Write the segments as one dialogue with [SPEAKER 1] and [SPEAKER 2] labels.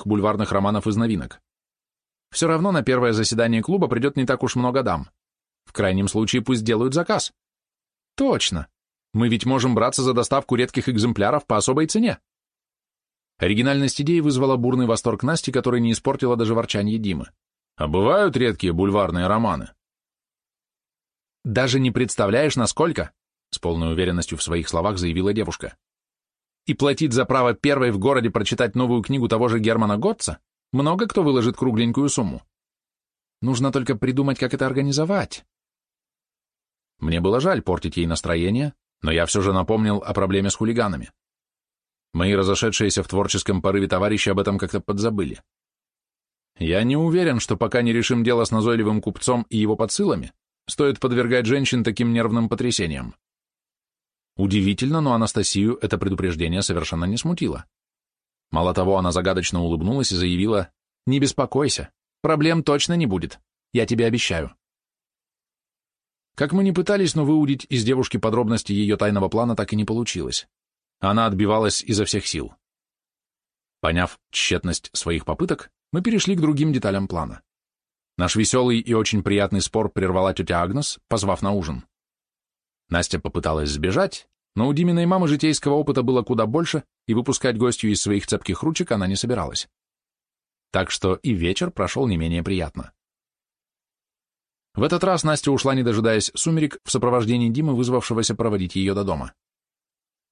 [SPEAKER 1] к бульварных романов из новинок. Все равно на первое заседание клуба придет не так уж много дам. В крайнем случае пусть делают заказ. Точно. Мы ведь можем браться за доставку редких экземпляров по особой цене. Оригинальность идеи вызвала бурный восторг Насти, который не испортила даже ворчанье Димы. А бывают редкие бульварные романы? Даже не представляешь, насколько, с полной уверенностью в своих словах заявила девушка. И платить за право первой в городе прочитать новую книгу того же Германа Готца много кто выложит кругленькую сумму. Нужно только придумать, как это организовать. Мне было жаль портить ей настроение, но я все же напомнил о проблеме с хулиганами. Мои разошедшиеся в творческом порыве товарищи об этом как-то подзабыли. Я не уверен, что пока не решим дело с назойливым купцом и его подсылами, стоит подвергать женщин таким нервным потрясениям. Удивительно, но Анастасию это предупреждение совершенно не смутило. Мало того, она загадочно улыбнулась и заявила, «Не беспокойся, проблем точно не будет, я тебе обещаю». Как мы ни пытались, но выудить из девушки подробности ее тайного плана так и не получилось. Она отбивалась изо всех сил. Поняв тщетность своих попыток, мы перешли к другим деталям плана. Наш веселый и очень приятный спор прервала тетя Агнес, позвав на ужин. Настя попыталась сбежать, но у Диминой мамы житейского опыта было куда больше, и выпускать гостью из своих цепких ручек она не собиралась. Так что и вечер прошел не менее приятно. В этот раз Настя ушла, не дожидаясь сумерек, в сопровождении Димы, вызвавшегося проводить ее до дома.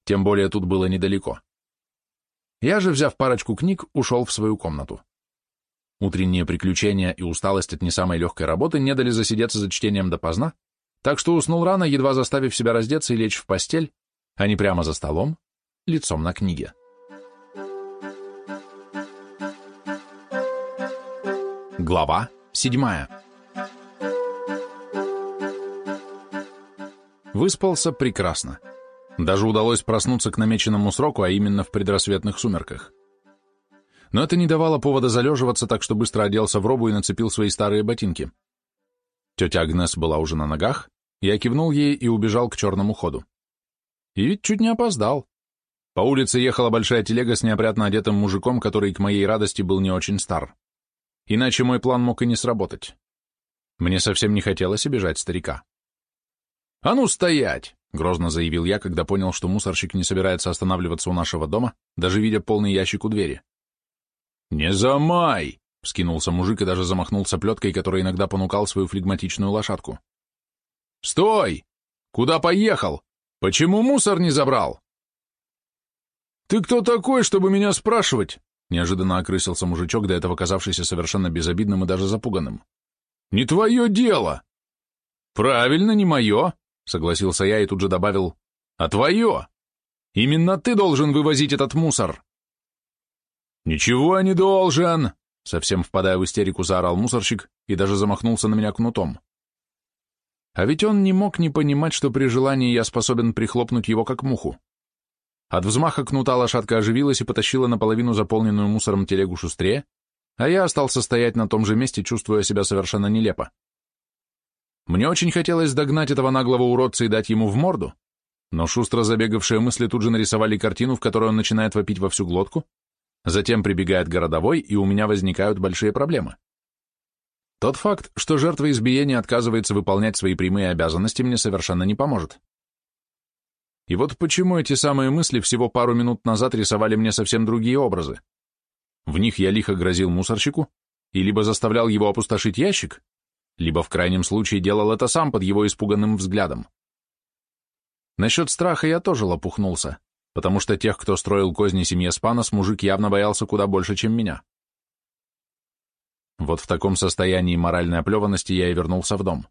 [SPEAKER 1] Тем более тут было недалеко. Я же, взяв парочку книг, ушел в свою комнату. Утренние приключения и усталость от не самой легкой работы не дали засидеться за чтением допоздна, так что уснул рано, едва заставив себя раздеться и лечь в постель, а не прямо за столом, лицом на книге. Глава седьмая. Выспался прекрасно. Даже удалось проснуться к намеченному сроку, а именно в предрассветных сумерках. Но это не давало повода залеживаться, так что быстро оделся в робу и нацепил свои старые ботинки. Тетя Агнес была уже на ногах, я кивнул ей и убежал к черному ходу. И ведь чуть не опоздал. По улице ехала большая телега с неопрятно одетым мужиком, который, к моей радости, был не очень стар. Иначе мой план мог и не сработать. Мне совсем не хотелось обижать старика. «А ну, стоять!» — грозно заявил я, когда понял, что мусорщик не собирается останавливаться у нашего дома, даже видя полный ящик у двери. «Не замай!» — вскинулся мужик и даже замахнулся плеткой, которой иногда понукал свою флегматичную лошадку. «Стой! Куда поехал? Почему мусор не забрал?» «Ты кто такой, чтобы меня спрашивать?» Неожиданно окрысился мужичок, до этого казавшийся совершенно безобидным и даже запуганным. «Не твое дело!» «Правильно, не мое», — согласился я и тут же добавил, «а твое! Именно ты должен вывозить этот мусор!» «Ничего не должен!» — совсем впадая в истерику, заорал мусорщик и даже замахнулся на меня кнутом. А ведь он не мог не понимать, что при желании я способен прихлопнуть его как муху. От взмаха кнута лошадка оживилась и потащила наполовину заполненную мусором телегу шустрее, а я остался стоять на том же месте, чувствуя себя совершенно нелепо. Мне очень хотелось догнать этого наглого уродца и дать ему в морду, но шустро забегавшие мысли тут же нарисовали картину, в которой он начинает вопить во всю глотку, затем прибегает городовой, и у меня возникают большие проблемы. Тот факт, что жертва избиения отказывается выполнять свои прямые обязанности, мне совершенно не поможет. И вот почему эти самые мысли всего пару минут назад рисовали мне совсем другие образы. В них я лихо грозил мусорщику и либо заставлял его опустошить ящик, либо в крайнем случае делал это сам под его испуганным взглядом. Насчет страха я тоже лопухнулся, потому что тех, кто строил козни семье Спанос, мужик явно боялся куда больше, чем меня. Вот в таком состоянии моральной оплеванности я и вернулся в дом.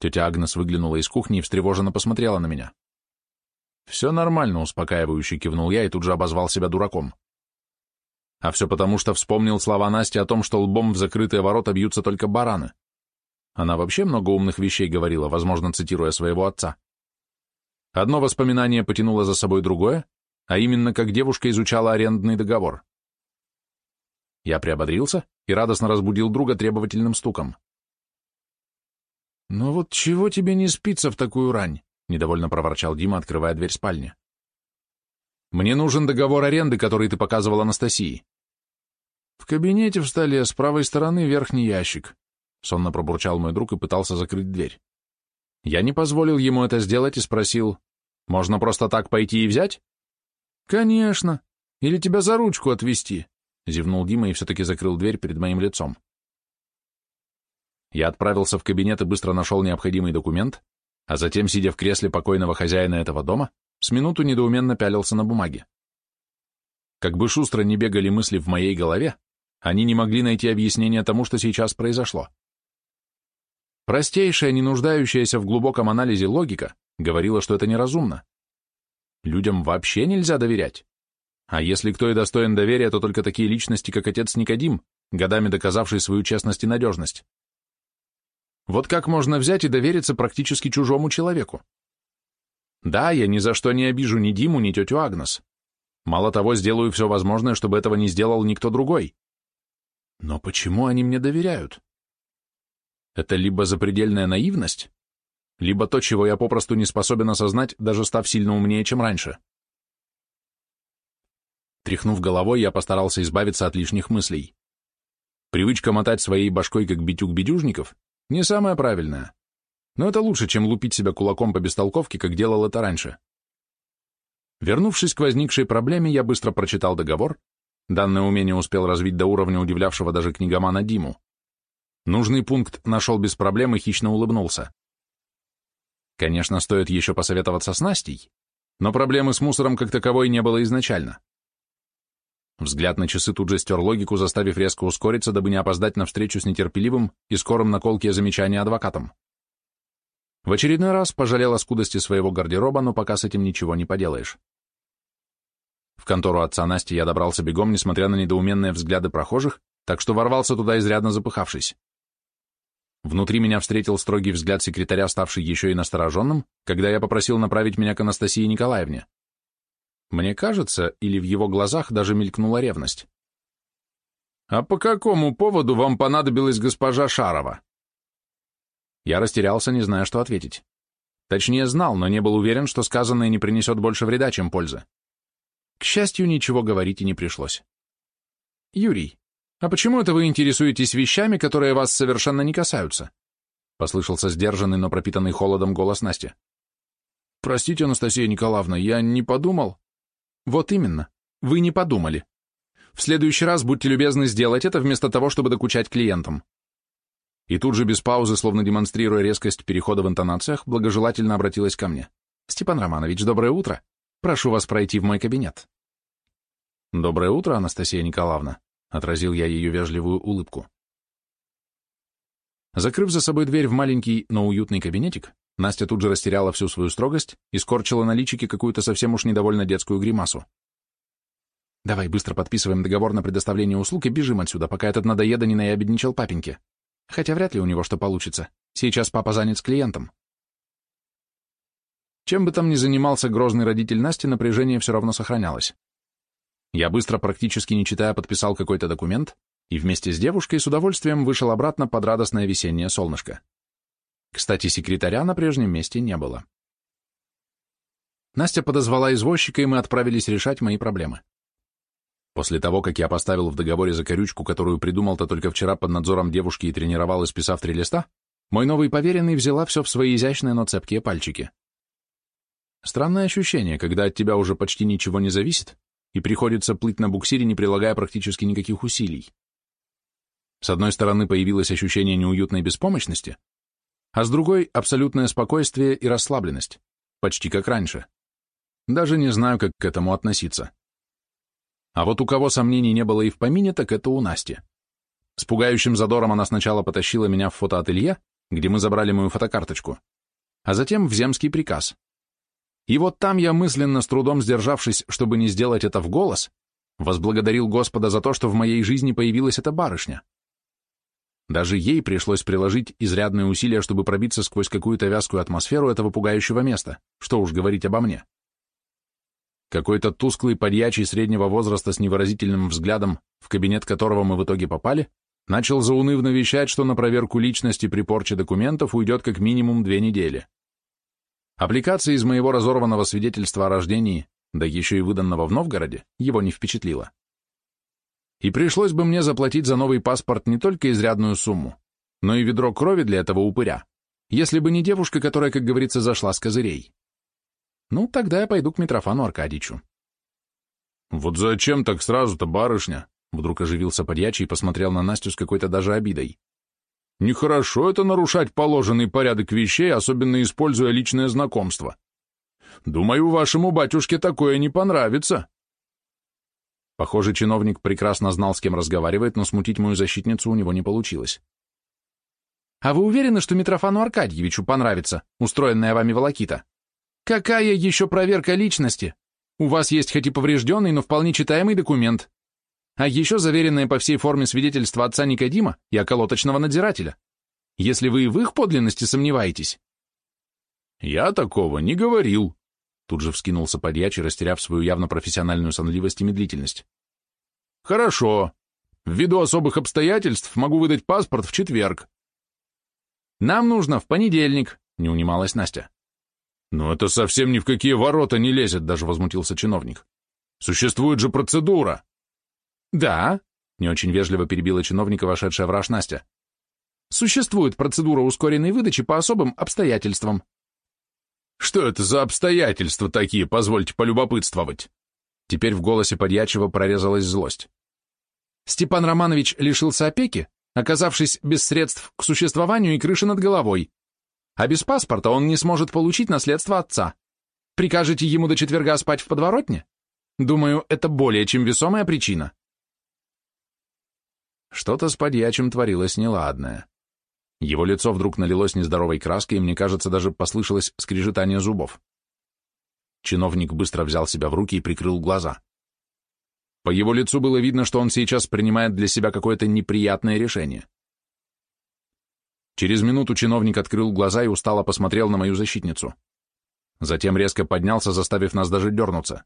[SPEAKER 1] Тетя Агнес выглянула из кухни и встревоженно посмотрела на меня. «Все нормально», — успокаивающе кивнул я и тут же обозвал себя дураком. А все потому, что вспомнил слова Насти о том, что лбом в закрытые ворота бьются только бараны. Она вообще много умных вещей говорила, возможно, цитируя своего отца. Одно воспоминание потянуло за собой другое, а именно, как девушка изучала арендный договор. Я приободрился и радостно разбудил друга требовательным стуком. «Ну вот чего тебе не спится в такую рань?» — недовольно проворчал Дима, открывая дверь спальни. «Мне нужен договор аренды, который ты показывал Анастасии». кабинете в столе с правой стороны верхний ящик», — сонно пробурчал мой друг и пытался закрыть дверь. Я не позволил ему это сделать и спросил, «Можно просто так пойти и взять?» «Конечно. Или тебя за ручку отвезти», — зевнул Дима и все-таки закрыл дверь перед моим лицом. Я отправился в кабинет и быстро нашел необходимый документ, а затем, сидя в кресле покойного хозяина этого дома, с минуту недоуменно пялился на бумаге. Как бы шустро не бегали мысли в моей голове, они не могли найти объяснение тому, что сейчас произошло. Простейшая, не нуждающаяся в глубоком анализе логика говорила, что это неразумно. Людям вообще нельзя доверять. А если кто и достоин доверия, то только такие личности, как отец Никодим, годами доказавший свою честность и надежность. Вот как можно взять и довериться практически чужому человеку? Да, я ни за что не обижу ни Диму, ни тетю Агнес. Мало того, сделаю все возможное, чтобы этого не сделал никто другой. Но почему они мне доверяют? Это либо запредельная наивность, либо то, чего я попросту не способен осознать, даже став сильно умнее, чем раньше. Тряхнув головой, я постарался избавиться от лишних мыслей. Привычка мотать своей башкой, как битюк бедюжников, не самое правильное. Но это лучше, чем лупить себя кулаком по бестолковке, как делал это раньше. Вернувшись к возникшей проблеме, я быстро прочитал договор. Данное умение успел развить до уровня удивлявшего даже книгомана Диму. Нужный пункт нашел без проблем и хищно улыбнулся. Конечно, стоит еще посоветоваться с Настей, но проблемы с мусором как таковой не было изначально. Взгляд на часы тут же стер логику, заставив резко ускориться, дабы не опоздать на встречу с нетерпеливым и скорым на колке замечания адвокатом. В очередной раз пожалел о скудости своего гардероба, но пока с этим ничего не поделаешь. В контору отца Насти я добрался бегом, несмотря на недоуменные взгляды прохожих, так что ворвался туда изрядно запыхавшись. Внутри меня встретил строгий взгляд секретаря, ставший еще и настороженным, когда я попросил направить меня к Анастасии Николаевне. Мне кажется, или в его глазах даже мелькнула ревность. «А по какому поводу вам понадобилась госпожа Шарова?» Я растерялся, не зная, что ответить. Точнее, знал, но не был уверен, что сказанное не принесет больше вреда, чем пользы. К счастью, ничего говорить и не пришлось. «Юрий, а почему это вы интересуетесь вещами, которые вас совершенно не касаются?» Послышался сдержанный, но пропитанный холодом голос Насти. «Простите, Анастасия Николаевна, я не подумал...» Вот именно. Вы не подумали. В следующий раз будьте любезны сделать это вместо того, чтобы докучать клиентам. И тут же без паузы, словно демонстрируя резкость перехода в интонациях, благожелательно обратилась ко мне. «Степан Романович, доброе утро. Прошу вас пройти в мой кабинет». «Доброе утро, Анастасия Николаевна», — отразил я ее вежливую улыбку. Закрыв за собой дверь в маленький, но уютный кабинетик, Настя тут же растеряла всю свою строгость и скорчила на личике какую-то совсем уж недовольно детскую гримасу. «Давай быстро подписываем договор на предоставление услуг и бежим отсюда, пока этот надоеда не наябедничал папеньке. Хотя вряд ли у него что получится. Сейчас папа занят с клиентом». Чем бы там ни занимался грозный родитель Насти, напряжение все равно сохранялось. Я быстро, практически не читая, подписал какой-то документ и вместе с девушкой с удовольствием вышел обратно под радостное весеннее солнышко. Кстати, секретаря на прежнем месте не было. Настя подозвала извозчика, и мы отправились решать мои проблемы. После того, как я поставил в договоре закорючку, которую придумал-то только вчера под надзором девушки и тренировал, исписав три листа, мой новый поверенный взяла все в свои изящные, но цепкие пальчики. Странное ощущение, когда от тебя уже почти ничего не зависит, и приходится плыть на буксире, не прилагая практически никаких усилий. С одной стороны, появилось ощущение неуютной беспомощности, а с другой — абсолютное спокойствие и расслабленность, почти как раньше. Даже не знаю, как к этому относиться. А вот у кого сомнений не было и в помине, так это у Насти. С пугающим задором она сначала потащила меня в фотоателье, где мы забрали мою фотокарточку, а затем в земский приказ. И вот там я мысленно, с трудом сдержавшись, чтобы не сделать это в голос, возблагодарил Господа за то, что в моей жизни появилась эта барышня. Даже ей пришлось приложить изрядные усилия, чтобы пробиться сквозь какую-то вязкую атмосферу этого пугающего места, что уж говорить обо мне. Какой-то тусклый подьячий среднего возраста с невыразительным взглядом, в кабинет которого мы в итоге попали, начал заунывно вещать, что на проверку личности при порче документов уйдет как минимум две недели. Аппликация из моего разорванного свидетельства о рождении, да еще и выданного в Новгороде, его не впечатлила. И пришлось бы мне заплатить за новый паспорт не только изрядную сумму, но и ведро крови для этого упыря, если бы не девушка, которая, как говорится, зашла с козырей. Ну, тогда я пойду к Митрофану Аркадьичу. «Вот зачем так сразу-то, барышня?» Вдруг оживился подьячий и посмотрел на Настю с какой-то даже обидой. «Нехорошо это нарушать положенный порядок вещей, особенно используя личное знакомство. Думаю, вашему батюшке такое не понравится». Похоже, чиновник прекрасно знал, с кем разговаривает, но смутить мою защитницу у него не получилось. «А вы уверены, что Митрофану Аркадьевичу понравится, устроенная вами волокита? Какая еще проверка личности? У вас есть хоть и поврежденный, но вполне читаемый документ. А еще заверенное по всей форме свидетельство отца Никодима и околоточного надзирателя. Если вы в их подлинности сомневаетесь. Я такого не говорил. Тут же вскинулся подьячий, растеряв свою явно профессиональную сонливость и медлительность. Хорошо. Ввиду особых обстоятельств могу выдать паспорт в четверг. Нам нужно в понедельник, не унималась Настя. «Но это совсем ни в какие ворота не лезет», — даже возмутился чиновник. «Существует же процедура». «Да», — не очень вежливо перебила чиновника, вошедшая в раж Настя. «Существует процедура ускоренной выдачи по особым обстоятельствам». «Что это за обстоятельства такие, позвольте полюбопытствовать?» Теперь в голосе подьячего прорезалась злость. Степан Романович лишился опеки, оказавшись без средств к существованию и крыши над головой, а без паспорта он не сможет получить наследство отца. Прикажете ему до четверга спать в подворотне? Думаю, это более чем весомая причина. Что-то с подьячим творилось неладное. Его лицо вдруг налилось нездоровой краской, и мне кажется, даже послышалось скрежетание зубов. Чиновник быстро взял себя в руки и прикрыл глаза. По его лицу было видно, что он сейчас принимает для себя какое-то неприятное решение. Через минуту чиновник открыл глаза и устало посмотрел на мою защитницу. Затем резко поднялся, заставив нас даже дернуться.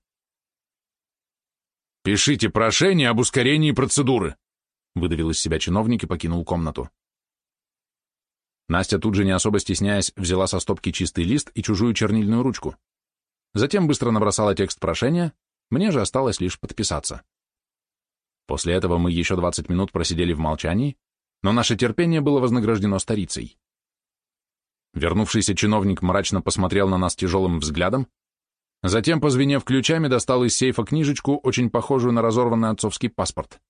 [SPEAKER 1] «Пишите прошение об ускорении процедуры», — выдавил из себя чиновник и покинул комнату. Настя тут же, не особо стесняясь, взяла со стопки чистый лист и чужую чернильную ручку. Затем быстро набросала текст прошения, мне же осталось лишь подписаться. После этого мы еще 20 минут просидели в молчании, но наше терпение было вознаграждено старицей. Вернувшийся чиновник мрачно посмотрел на нас тяжелым взглядом, затем, позвенев ключами, достал из сейфа книжечку, очень похожую на разорванный отцовский паспорт.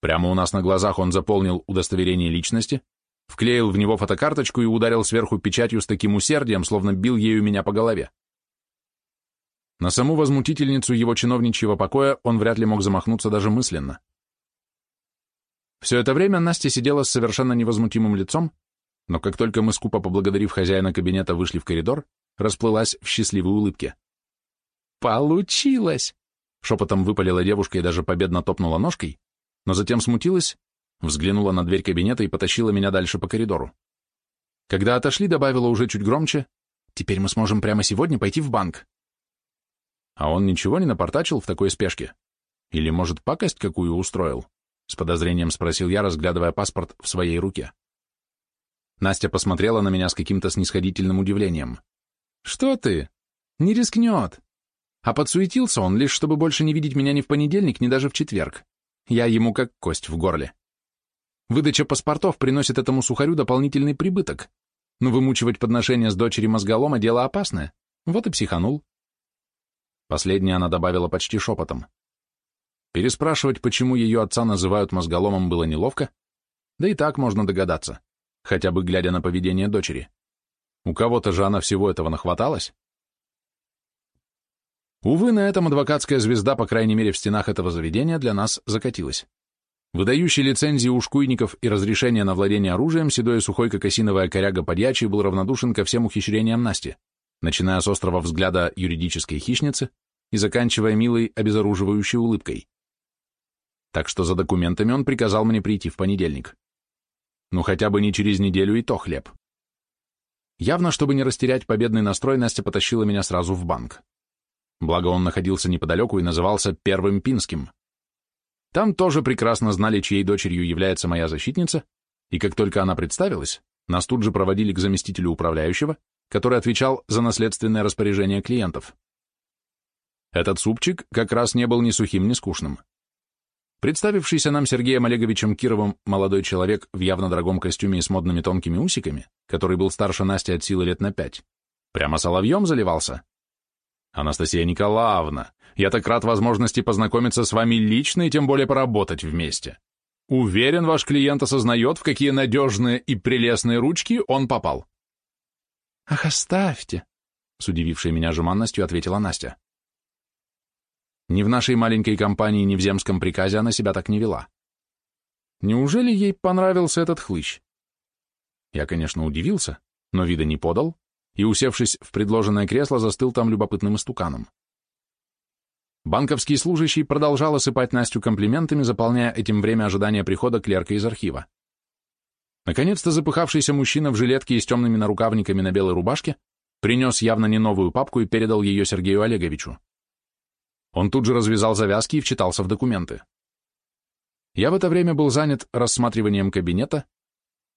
[SPEAKER 1] Прямо у нас на глазах он заполнил удостоверение личности, вклеил в него фотокарточку и ударил сверху печатью с таким усердием, словно бил ею меня по голове. На саму возмутительницу его чиновничьего покоя он вряд ли мог замахнуться даже мысленно. Все это время Настя сидела с совершенно невозмутимым лицом, но как только мы, скупо поблагодарив хозяина кабинета, вышли в коридор, расплылась в счастливой улыбке. «Получилось!» — шепотом выпалила девушка и даже победно топнула ножкой, но затем смутилась, взглянула на дверь кабинета и потащила меня дальше по коридору. Когда отошли, добавила уже чуть громче, «Теперь мы сможем прямо сегодня пойти в банк». А он ничего не напортачил в такой спешке? Или, может, пакость какую устроил? — с подозрением спросил я, разглядывая паспорт в своей руке. Настя посмотрела на меня с каким-то снисходительным удивлением. «Что ты? Не рискнет. А подсуетился он лишь, чтобы больше не видеть меня ни в понедельник, ни даже в четверг. Я ему как кость в горле. Выдача паспортов приносит этому сухарю дополнительный прибыток. Но вымучивать подношения с дочери мозголома — дело опасное. Вот и психанул». Последнее она добавила почти шепотом. Переспрашивать, почему ее отца называют мозголомом, было неловко, да и так можно догадаться, хотя бы глядя на поведение дочери. У кого-то же она всего этого нахваталась. Увы, на этом адвокатская звезда, по крайней мере в стенах этого заведения, для нас закатилась. Выдающий лицензии ушкуйников и разрешение на владение оружием, седой и сухой, как осиновая коряга подьячий, был равнодушен ко всем ухищрениям Насти, начиная с острого взгляда юридической хищницы и заканчивая милой, обезоруживающей улыбкой так что за документами он приказал мне прийти в понедельник. Ну, хотя бы не через неделю и то хлеб. Явно, чтобы не растерять победный настрой, Настя потащила меня сразу в банк. Благо он находился неподалеку и назывался Первым Пинским. Там тоже прекрасно знали, чьей дочерью является моя защитница, и как только она представилась, нас тут же проводили к заместителю управляющего, который отвечал за наследственное распоряжение клиентов. Этот супчик как раз не был ни сухим, ни скучным. Представившийся нам Сергеем Олеговичем Кировым молодой человек в явно дорогом костюме и с модными тонкими усиками, который был старше Насти от силы лет на пять, прямо соловьем заливался. Анастасия Николаевна, я так рад возможности познакомиться с вами лично и тем более поработать вместе. Уверен, ваш клиент осознает, в какие надежные и прелестные ручки он попал.
[SPEAKER 2] Ах, оставьте, с удивившей меня жеманностью ответила Настя.
[SPEAKER 1] Ни в нашей маленькой компании, ни в земском приказе она себя так не вела. Неужели ей понравился этот хлыщ? Я, конечно, удивился, но вида не подал, и, усевшись в предложенное кресло, застыл там любопытным истуканом. Банковский служащий продолжал осыпать Настю комплиментами, заполняя этим время ожидания прихода клерка из архива. Наконец-то запыхавшийся мужчина в жилетке и с темными нарукавниками на белой рубашке принес явно не новую папку и передал ее Сергею Олеговичу. Он тут же развязал завязки и вчитался в документы. Я в это время был занят рассматриванием кабинета,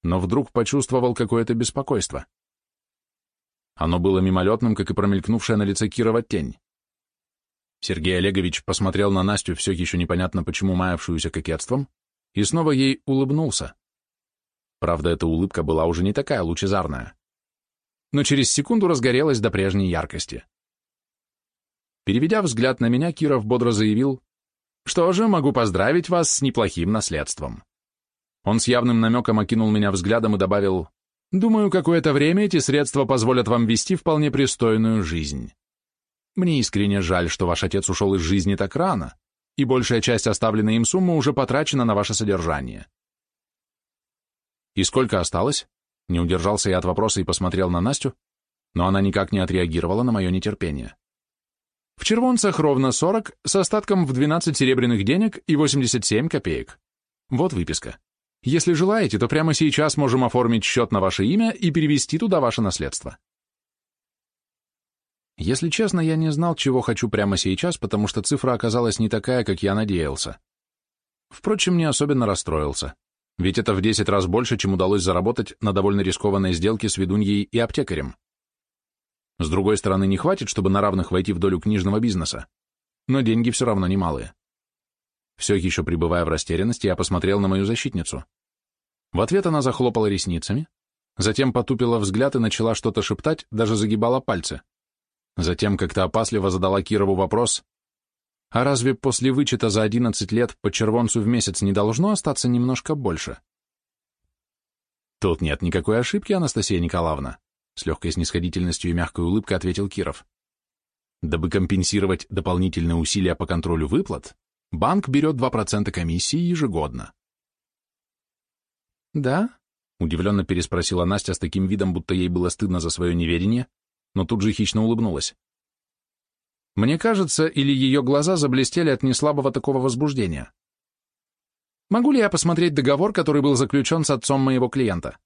[SPEAKER 1] но вдруг почувствовал какое-то беспокойство. Оно было мимолетным, как и промелькнувшая на лице Кирова тень. Сергей Олегович посмотрел на Настю, все еще непонятно почему маявшуюся кокетством, и снова ей улыбнулся. Правда, эта улыбка была уже не такая лучезарная. Но через секунду разгорелась до прежней яркости. Переведя взгляд на меня, Киров бодро заявил, «Что же, могу поздравить вас с неплохим наследством». Он с явным намеком окинул меня взглядом и добавил, «Думаю, какое-то время эти средства позволят вам вести вполне пристойную жизнь. Мне искренне жаль, что ваш отец ушел из жизни так рано, и большая часть оставленной им суммы уже потрачена на ваше содержание». «И сколько осталось?» Не удержался я от вопроса и посмотрел на Настю, но она никак не отреагировала на мое нетерпение. В червонцах ровно 40, с остатком в 12 серебряных денег и 87 копеек. Вот выписка. Если желаете, то прямо сейчас можем оформить счет на ваше имя и перевести туда ваше наследство. Если честно, я не знал, чего хочу прямо сейчас, потому что цифра оказалась не такая, как я надеялся. Впрочем, не особенно расстроился, ведь это в 10 раз больше, чем удалось заработать на довольно рискованной сделке с ведуньей и аптекарем. С другой стороны, не хватит, чтобы на равных войти в долю книжного бизнеса, но деньги все равно немалые. Все еще пребывая в растерянности, я посмотрел на мою защитницу. В ответ она захлопала ресницами, затем потупила взгляд и начала что-то шептать, даже загибала пальцы. Затем как-то опасливо задала Кирову вопрос, «А разве после вычета за 11 лет по червонцу в месяц не должно остаться немножко больше?» «Тут нет никакой ошибки, Анастасия Николаевна», с легкой снисходительностью и мягкой улыбкой ответил Киров. Дабы компенсировать дополнительные усилия по контролю выплат, банк берет 2% комиссии ежегодно.
[SPEAKER 2] «Да?»
[SPEAKER 1] — удивленно переспросила Настя с таким видом, будто ей было стыдно за свое неведение, но тут же хищно улыбнулась. Мне кажется, или ее глаза заблестели от неслабого такого возбуждения. Могу ли я посмотреть договор, который был заключен с отцом моего клиента?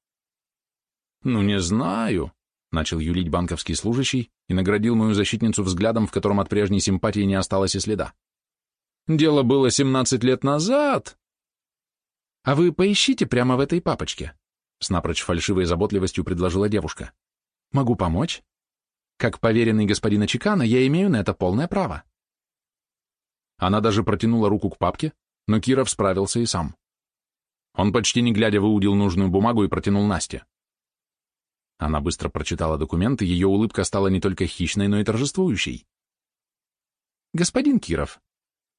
[SPEAKER 1] Ну, не знаю, начал юлить банковский служащий и наградил мою защитницу взглядом, в котором от прежней симпатии не осталось и следа. Дело было 17 лет назад. А вы поищите прямо в этой папочке, с напрочь фальшивой заботливостью предложила девушка. Могу помочь? Как поверенный господина Чикана, я имею на это полное право. Она даже протянула руку к папке, но Киров справился и сам. Он почти не глядя выудил нужную бумагу и протянул Насте. Она быстро прочитала документы, ее улыбка стала не только хищной, но и торжествующей. «Господин Киров,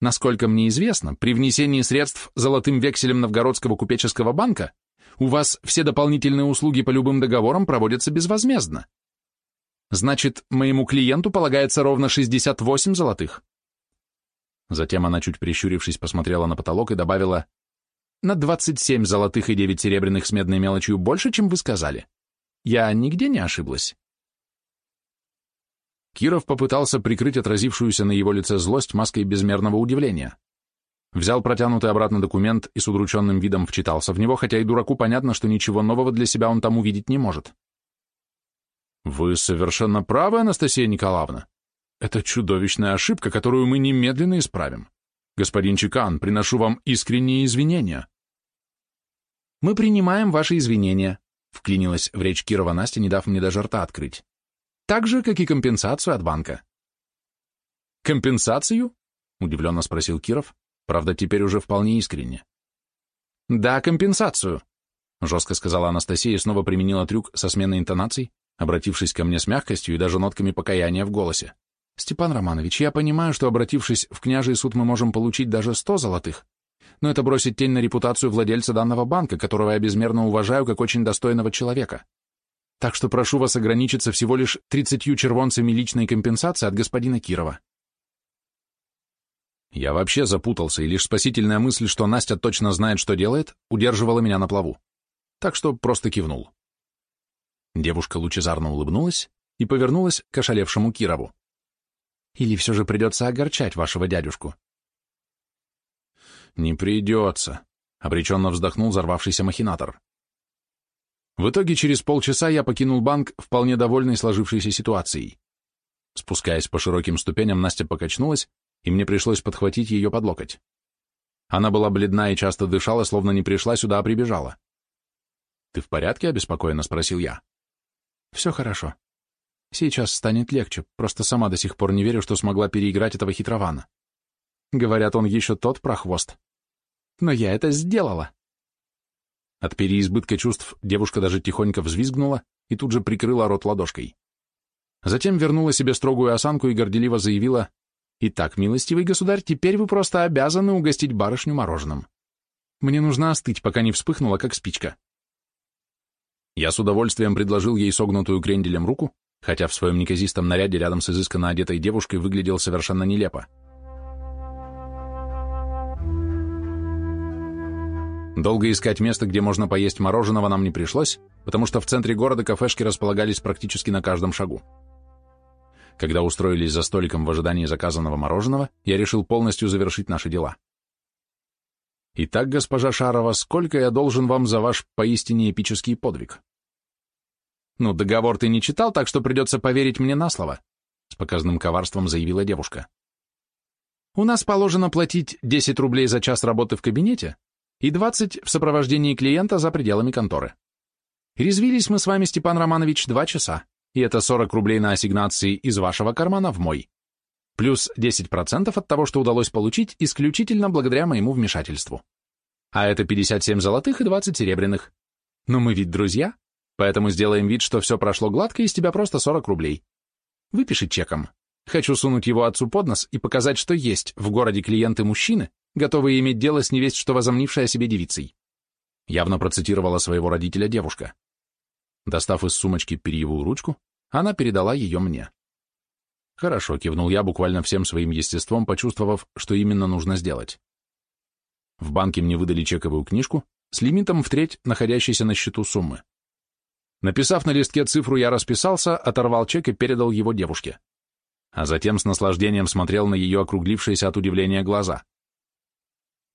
[SPEAKER 1] насколько мне известно, при внесении средств золотым векселем Новгородского купеческого банка у вас все дополнительные услуги по любым договорам проводятся безвозмездно. Значит, моему клиенту полагается ровно 68 золотых». Затем она, чуть прищурившись, посмотрела на потолок и добавила, «На 27 золотых и 9 серебряных с медной мелочью больше, чем вы сказали». Я нигде не ошиблась. Киров попытался прикрыть отразившуюся на его лице злость маской безмерного удивления. Взял протянутый обратно документ и с удрученным видом вчитался в него, хотя и дураку понятно, что ничего нового для себя он там увидеть не может. «Вы совершенно правы, Анастасия Николаевна. Это чудовищная ошибка, которую мы немедленно исправим. Господин Чекан, приношу вам искренние извинения». «Мы принимаем ваши извинения», Вклинилась в речь Кирова Настя, не дав мне даже рта открыть. Так же, как и компенсацию от банка. «Компенсацию?» — удивленно спросил Киров, Правда, теперь уже вполне искренне.
[SPEAKER 2] «Да, компенсацию», — жестко сказала Анастасия и снова применила трюк со сменой интонаций, обратившись ко мне с мягкостью и даже нотками покаяния в голосе. «Степан Романович, я понимаю, что, обратившись в княжий суд, мы можем получить даже сто золотых, но это бросит тень на репутацию владельца данного банка, которого я безмерно уважаю как очень достойного человека. Так что прошу вас ограничиться всего лишь тридцатью червонцами личной компенсации от господина Кирова».
[SPEAKER 1] Я вообще запутался, и лишь спасительная мысль, что Настя точно знает, что делает, удерживала меня на плаву. Так что просто кивнул. Девушка лучезарно улыбнулась и повернулась к ошалевшему Кирову.
[SPEAKER 2] Или все же придется огорчать вашего дядюшку?
[SPEAKER 1] Не придется, — обреченно вздохнул взорвавшийся махинатор. В итоге через полчаса я покинул банк, вполне довольный сложившейся ситуацией. Спускаясь по широким ступеням, Настя покачнулась, и мне пришлось подхватить ее под локоть. Она была бледна и часто дышала, словно не пришла сюда, а прибежала. «Ты в порядке?» — обеспокоенно спросил я.
[SPEAKER 2] «Все хорошо. Сейчас станет легче, просто сама до сих пор не верю, что смогла переиграть этого хитрована. Говорят, он еще тот прохвост. Но я это сделала!»
[SPEAKER 1] От переизбытка чувств девушка даже тихонько взвизгнула и тут же прикрыла рот ладошкой. Затем вернула себе строгую осанку и горделиво заявила, «Итак, милостивый государь, теперь вы просто обязаны угостить барышню мороженым. Мне нужно остыть, пока не вспыхнула, как спичка». Я с удовольствием предложил ей согнутую кренделем руку, хотя в своем неказистом наряде рядом с изысканно одетой девушкой выглядел совершенно нелепо. Долго искать место, где можно поесть мороженого, нам не пришлось, потому что в центре города кафешки располагались практически на каждом шагу. Когда устроились за столиком в ожидании заказанного мороженого, я решил полностью завершить наши дела. Итак, госпожа Шарова, сколько я должен вам за ваш поистине эпический подвиг?
[SPEAKER 2] Ну, договор ты не читал, так что придется поверить мне на слово, с показным коварством заявила девушка. У нас положено платить 10 рублей за час работы в кабинете и 20 в сопровождении клиента за пределами конторы. Резвились мы с вами, Степан Романович, два часа, и это 40 рублей на ассигнации из вашего кармана в мой плюс 10% от того, что удалось получить исключительно благодаря моему вмешательству. А это 57 золотых и 20 серебряных. Но мы ведь друзья, поэтому сделаем вид, что все прошло гладко, и с тебя просто 40 рублей. Выпиши чеком. Хочу сунуть его отцу под нос и показать, что есть в городе клиенты-мужчины, готовые иметь дело с невесть, что возомнившей о себе девицей. Явно процитировала своего родителя девушка. Достав из сумочки перьевую ручку, она передала ее мне. Хорошо, кивнул я буквально всем своим естеством, почувствовав, что именно нужно сделать. В банке мне выдали чековую книжку с лимитом в треть находящейся на счету суммы. Написав на листке цифру, я расписался, оторвал чек и передал его девушке. А затем с наслаждением смотрел на ее округлившиеся от удивления глаза.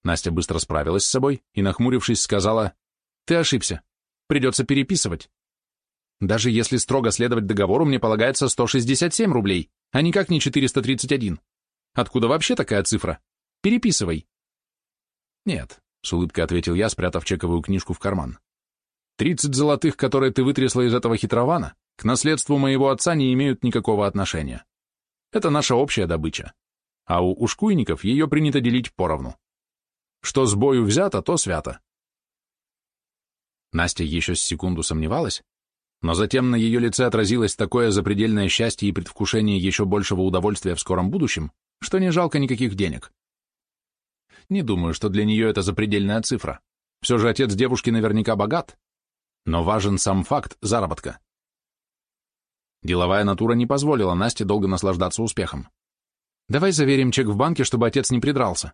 [SPEAKER 2] Настя быстро справилась с собой и, нахмурившись, сказала, «Ты ошибся. Придется переписывать. Даже если строго следовать договору, мне полагается 167 рублей а никак не 431. Откуда вообще такая цифра? Переписывай. Нет, с улыбкой ответил я, спрятав чековую книжку в карман. Тридцать золотых, которые ты вытрясла из этого хитрована, к наследству моего отца не имеют никакого отношения. Это наша общая добыча. А у ушкуйников ее принято делить поровну. Что с бою взято, то свято. Настя еще с секунду сомневалась, но затем на ее лице отразилось такое запредельное счастье и предвкушение еще большего удовольствия в скором будущем, что не жалко никаких денег. Не думаю, что для нее это запредельная цифра. Все же отец девушки наверняка богат, но важен сам факт заработка. Деловая натура не позволила Насте долго наслаждаться успехом. Давай заверим чек в банке, чтобы отец не придрался.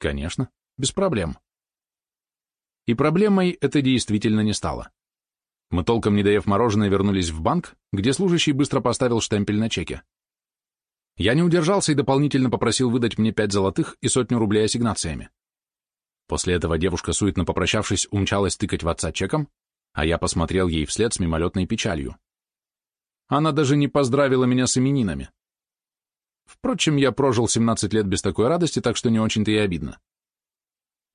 [SPEAKER 2] Конечно, без проблем. И проблемой это действительно не стало. Мы толком не доев мороженое вернулись в банк, где служащий быстро поставил штемпель на чеке. Я не удержался и дополнительно попросил выдать мне пять золотых и сотню рублей ассигнациями. После этого девушка, суетно попрощавшись, умчалась тыкать в отца чеком, а я посмотрел ей вслед с мимолетной печалью. Она даже не поздравила меня с именинами. Впрочем, я прожил 17 лет без такой радости, так что не очень-то и обидно.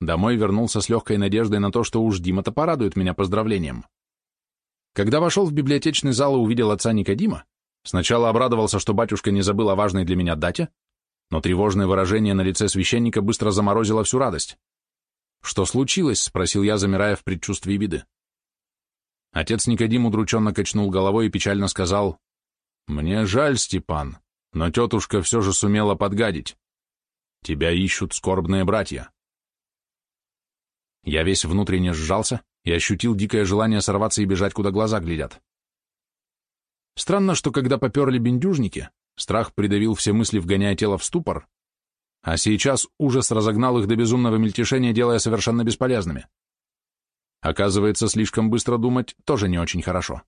[SPEAKER 2] Домой вернулся с легкой надеждой на то, что уж Дима-то порадует меня поздравлением. Когда вошел в библиотечный зал и увидел отца Никодима, сначала обрадовался, что батюшка не забыл о важной для меня дате,
[SPEAKER 1] но тревожное выражение на лице священника быстро заморозило всю радость. «Что случилось?» — спросил я, замирая в предчувствии беды. Отец Никодим удрученно качнул головой и печально сказал, «Мне жаль, Степан, но тетушка все же сумела подгадить. Тебя ищут скорбные братья». Я весь внутренне сжался и ощутил дикое желание сорваться и бежать, куда глаза глядят. Странно, что когда поперли бендюжники, страх придавил все мысли, вгоняя тело в ступор, а сейчас ужас разогнал их до безумного мельтешения, делая совершенно бесполезными. Оказывается, слишком быстро думать тоже не очень хорошо.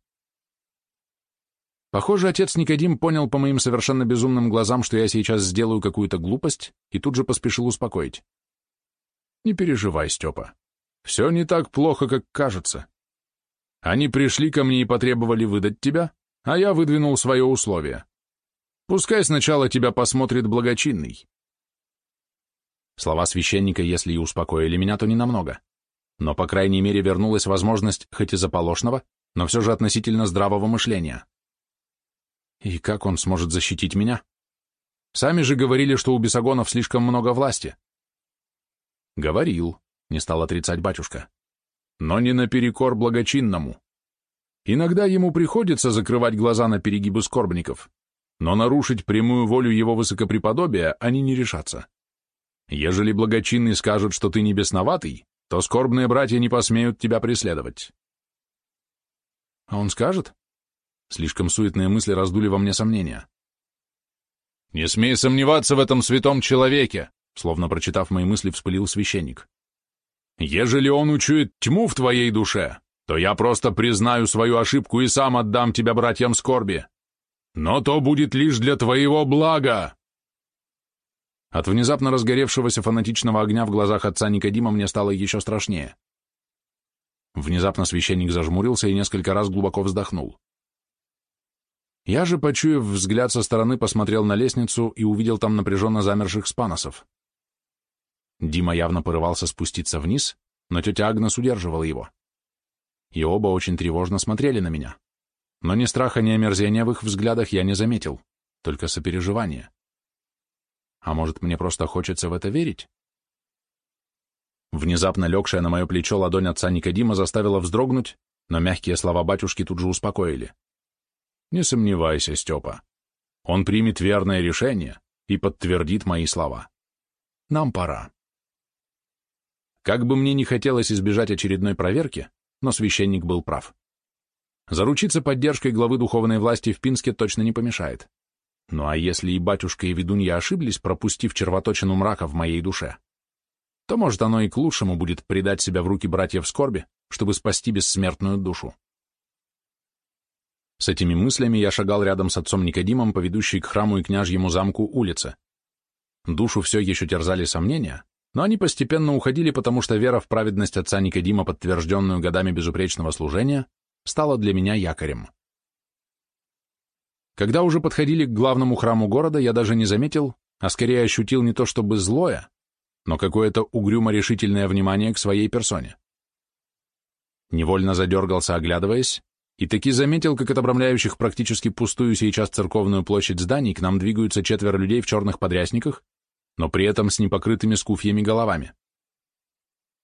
[SPEAKER 1] Похоже, отец Никодим понял по моим совершенно безумным глазам, что я сейчас сделаю какую-то глупость, и тут же поспешил успокоить. «Не переживай, Степа. Все не так плохо, как кажется. Они пришли ко мне и потребовали выдать тебя, а я выдвинул свое условие. Пускай сначала тебя посмотрит благочинный». Слова священника, если и успокоили меня, то ненамного но, по крайней мере, вернулась возможность, хоть и заполошного, но все же относительно здравого мышления. И как он сможет защитить меня? Сами же говорили, что у бесогонов слишком много власти. Говорил, не стал отрицать батюшка. Но не наперекор благочинному. Иногда ему приходится закрывать глаза на перегибы скорбников, но нарушить прямую волю его высокопреподобия они не решатся. Ежели благочинный скажет, что ты не бесноватый, то скорбные братья не посмеют тебя преследовать. А он скажет? Слишком суетные мысли раздули во мне сомнения. «Не смей сомневаться в этом святом человеке!» Словно прочитав мои мысли, вспылил священник. «Ежели он учует тьму в твоей душе, то я просто признаю свою ошибку и сам отдам тебя братьям скорби. Но то будет лишь для твоего блага!» От внезапно разгоревшегося фанатичного огня в глазах отца Никодима мне стало еще страшнее. Внезапно священник зажмурился и несколько раз глубоко вздохнул. Я же, почуяв взгляд со стороны, посмотрел на лестницу и увидел там напряженно замерших спаносов. Дима явно порывался спуститься вниз, но тетя Агнес удерживала его. И оба очень тревожно смотрели на меня. Но ни страха, ни омерзения в их взглядах я не заметил, только сопереживание. А может, мне просто хочется в это верить? Внезапно легшая на мое плечо ладонь отца Никодима заставила вздрогнуть, но мягкие слова батюшки тут же успокоили. Не сомневайся, Степа. Он примет верное решение и подтвердит мои слова. Нам пора. Как бы мне не хотелось избежать очередной проверки, но священник был прав. Заручиться поддержкой главы духовной власти в Пинске точно не помешает. Ну а если и батюшка, и ведунья ошиблись, пропустив червоточину мрака в моей душе, то, может, оно и к лучшему будет предать себя в руки братьев скорби, чтобы спасти бессмертную душу. С этими мыслями я шагал рядом с отцом Никодимом по ведущей к храму и княжьему замку улице. Душу все еще терзали сомнения, но они постепенно уходили, потому что вера в праведность отца Никодима, подтвержденную годами безупречного служения, стала для меня якорем. Когда уже подходили к главному храму города, я даже не заметил, а скорее ощутил не то чтобы злое, но какое-то угрюмо-решительное внимание к своей персоне. Невольно задергался, оглядываясь, и таки заметил, как от обрамляющих практически пустую сейчас церковную площадь зданий к нам двигаются четверо людей в черных подрясниках, но при этом с непокрытыми скуфьями головами.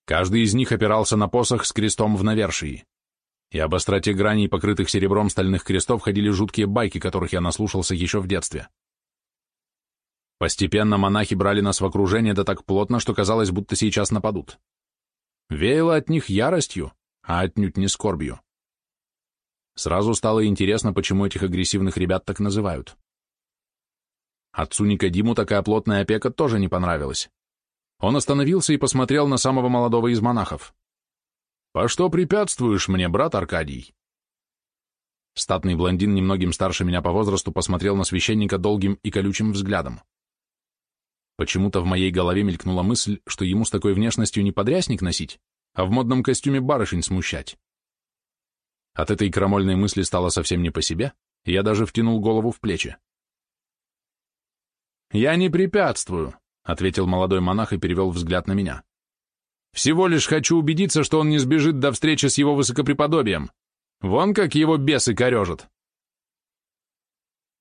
[SPEAKER 1] Каждый из них опирался на посох с крестом в навершии и об остроте граней, покрытых серебром стальных крестов, ходили жуткие байки, которых я наслушался еще в детстве. Постепенно монахи брали нас в окружение да так плотно, что казалось, будто сейчас нападут. Веяло от них яростью, а отнюдь не скорбью. Сразу стало интересно, почему этих агрессивных ребят так называют. Отцу Никодиму такая плотная опека тоже не понравилась. Он остановился и посмотрел на самого молодого из монахов. «По что препятствуешь мне, брат Аркадий?» Статный блондин, немногим старше меня по возрасту, посмотрел на священника долгим и колючим взглядом. Почему-то в моей голове мелькнула мысль, что ему с такой внешностью не подрясник носить, а в модном костюме барышень смущать. От этой крамольной мысли стало совсем не по себе, и я даже втянул голову в плечи. «Я не препятствую», — ответил молодой монах и перевел взгляд на меня. Всего лишь хочу убедиться, что он не сбежит до встречи с его высокопреподобием. Вон как его бесы корежат.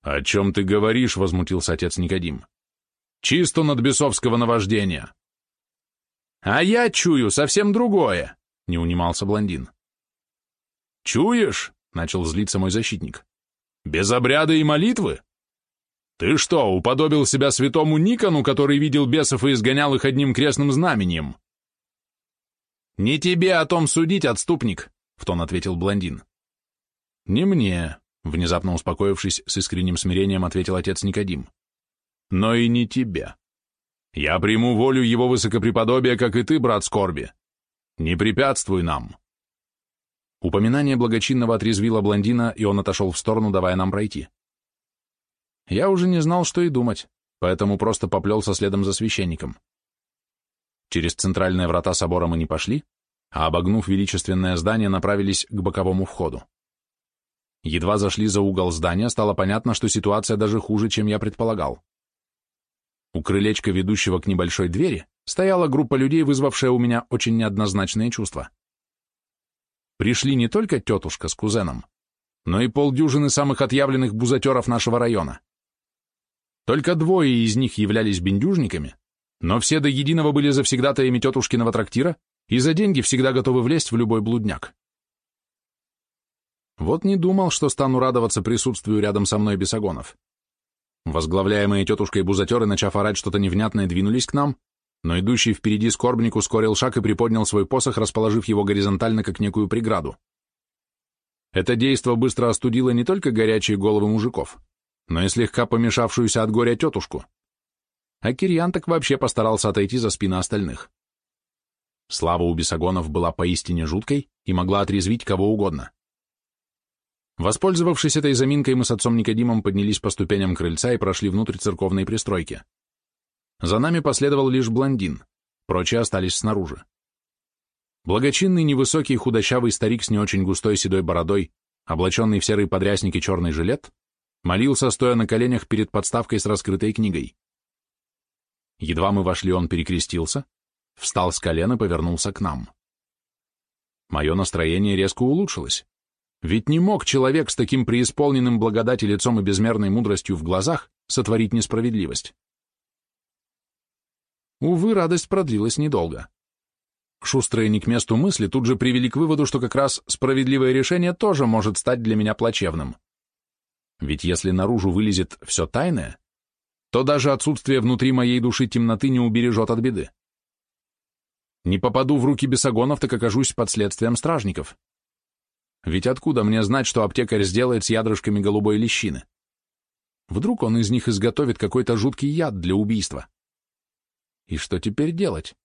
[SPEAKER 1] «О чем ты говоришь?» — возмутился отец Никодим. Чисто над бесовского наваждения. А я чую совсем другое, не унимался блондин. Чуешь? Начал злиться мой защитник. Без обряда и молитвы? Ты что, уподобил себя святому Никону, который видел бесов и изгонял их одним крестным знамением? Не тебе о том судить, отступник, в тон ответил блондин. Не мне, внезапно успокоившись с искренним смирением, ответил отец Никодим но и не тебя. Я приму волю его высокопреподобия, как и ты, брат Скорби. Не препятствуй нам. Упоминание благочинного отрезвило блондина, и он отошел в сторону, давая нам пройти. Я уже не знал, что и думать, поэтому просто поплелся следом за священником. Через центральные врата собора мы не пошли, а, обогнув величественное здание, направились к боковому входу. Едва зашли за угол здания, стало понятно, что ситуация даже хуже, чем я предполагал. У крылечка, ведущего к небольшой двери, стояла группа людей, вызвавшая у меня очень неоднозначные чувства. Пришли не только тетушка с кузеном, но и полдюжины самых отъявленных бузатеров нашего района. Только двое из них являлись бендюжниками, но все до единого были завсегдатаями тетушкиного трактира и за деньги всегда готовы влезть в любой блудняк. Вот не думал, что стану радоваться присутствию рядом со мной бесогонов. Возглавляемые тетушкой бузатеры, начав орать что-то невнятное, двинулись к нам, но идущий впереди скорбник ускорил шаг и приподнял свой посох, расположив его горизонтально, как некую преграду. Это действо быстро остудило не только горячие головы мужиков, но и слегка помешавшуюся от горя тетушку. А Кирьян так вообще постарался отойти за спины остальных. Слава у бесогонов была поистине жуткой и могла отрезвить кого угодно. Воспользовавшись этой заминкой, мы с отцом Никодимом поднялись по ступеням крыльца и прошли внутрь церковной пристройки. За нами последовал лишь блондин, прочие остались снаружи. Благочинный, невысокий, худощавый старик с не очень густой седой бородой, облаченный в серый подрясник и черный жилет, молился, стоя на коленях перед подставкой с раскрытой книгой. Едва мы вошли, он перекрестился, встал с колена повернулся к нам. Мое настроение резко улучшилось. Ведь не мог человек с таким преисполненным благодати лицом и безмерной мудростью в глазах сотворить несправедливость. Увы, радость продлилась недолго. Шустрые не к месту мысли тут же привели к выводу, что как раз справедливое решение тоже может стать для меня плачевным. Ведь если наружу вылезет все тайное, то даже отсутствие внутри моей души темноты не убережет от беды. Не попаду в руки бесогонов, так окажусь под следствием стражников. Ведь откуда мне знать, что аптекарь сделает с ядрышками голубой лещины? Вдруг он из них изготовит какой-то жуткий яд для убийства? И что теперь делать,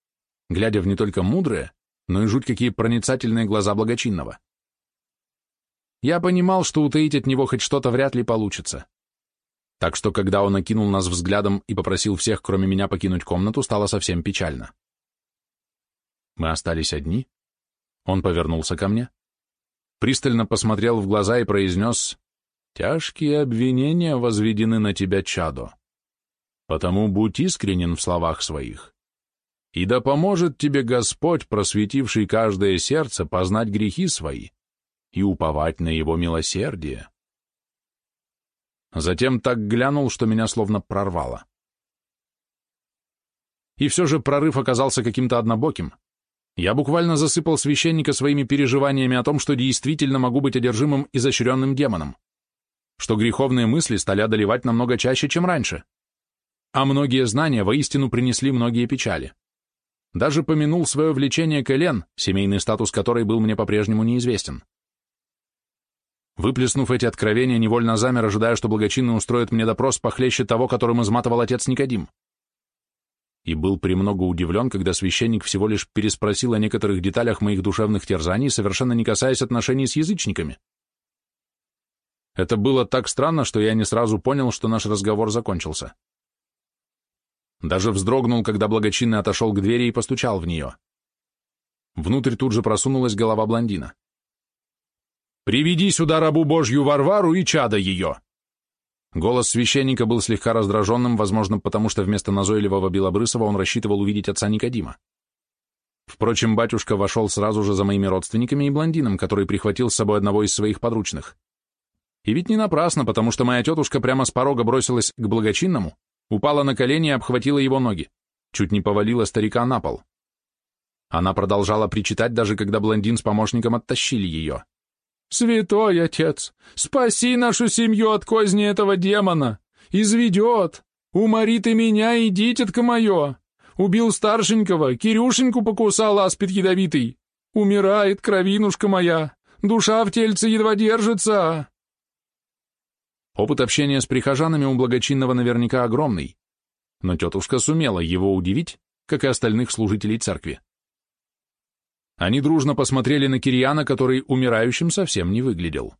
[SPEAKER 1] глядя в не только мудрые, но и жуть какие проницательные глаза благочинного? Я понимал, что утаить от него хоть что-то вряд ли получится. Так что, когда он окинул нас взглядом и попросил всех, кроме меня, покинуть комнату, стало совсем печально. Мы остались одни. Он повернулся ко мне пристально посмотрел в глаза и произнес «Тяжкие обвинения возведены на тебя, чадо, потому будь искренен в словах своих, и да поможет тебе Господь, просветивший каждое сердце, познать грехи свои и уповать на Его милосердие». Затем так глянул, что меня словно прорвало. И все же прорыв оказался каким-то однобоким, я буквально засыпал священника своими переживаниями о том, что действительно могу быть одержимым изощренным демоном, что греховные мысли стали одолевать намного чаще, чем раньше, а многие знания воистину принесли многие печали. Даже помянул свое влечение к Элен, семейный статус которой был мне по-прежнему неизвестен. Выплеснув эти откровения, невольно замер, ожидая, что благочинный устроит мне допрос похлеще того, которым изматывал отец Никодим и был премного удивлен, когда священник всего лишь переспросил о некоторых деталях моих душевных терзаний, совершенно не касаясь отношений с язычниками. Это было так странно, что я не сразу понял, что наш разговор закончился. Даже вздрогнул, когда благочинный отошел к двери и постучал в нее. Внутрь тут же просунулась голова блондина. «Приведи сюда рабу Божью Варвару и чада ее!» Голос священника был слегка раздраженным, возможно, потому что вместо назойливого Белобрысова он рассчитывал увидеть отца Никодима. Впрочем, батюшка вошел сразу же за моими родственниками и блондином, который прихватил с собой одного из своих подручных. И ведь не напрасно, потому что моя тетушка прямо с порога бросилась к благочинному, упала на колени и обхватила его ноги, чуть не повалила старика на пол. Она продолжала причитать, даже когда блондин с помощником оттащили ее. «Святой отец, спаси нашу семью от козни этого демона! Изведет! Умори ты меня и дитятка мое! Убил старшенького, Кирюшеньку покусал аспид ядовитый! Умирает кровинушка моя! Душа в тельце едва держится!» Опыт общения с прихожанами у благочинного наверняка огромный, но тетушка сумела его удивить, как и остальных служителей церкви. Они дружно посмотрели на Кирьяна, который умирающим совсем не выглядел.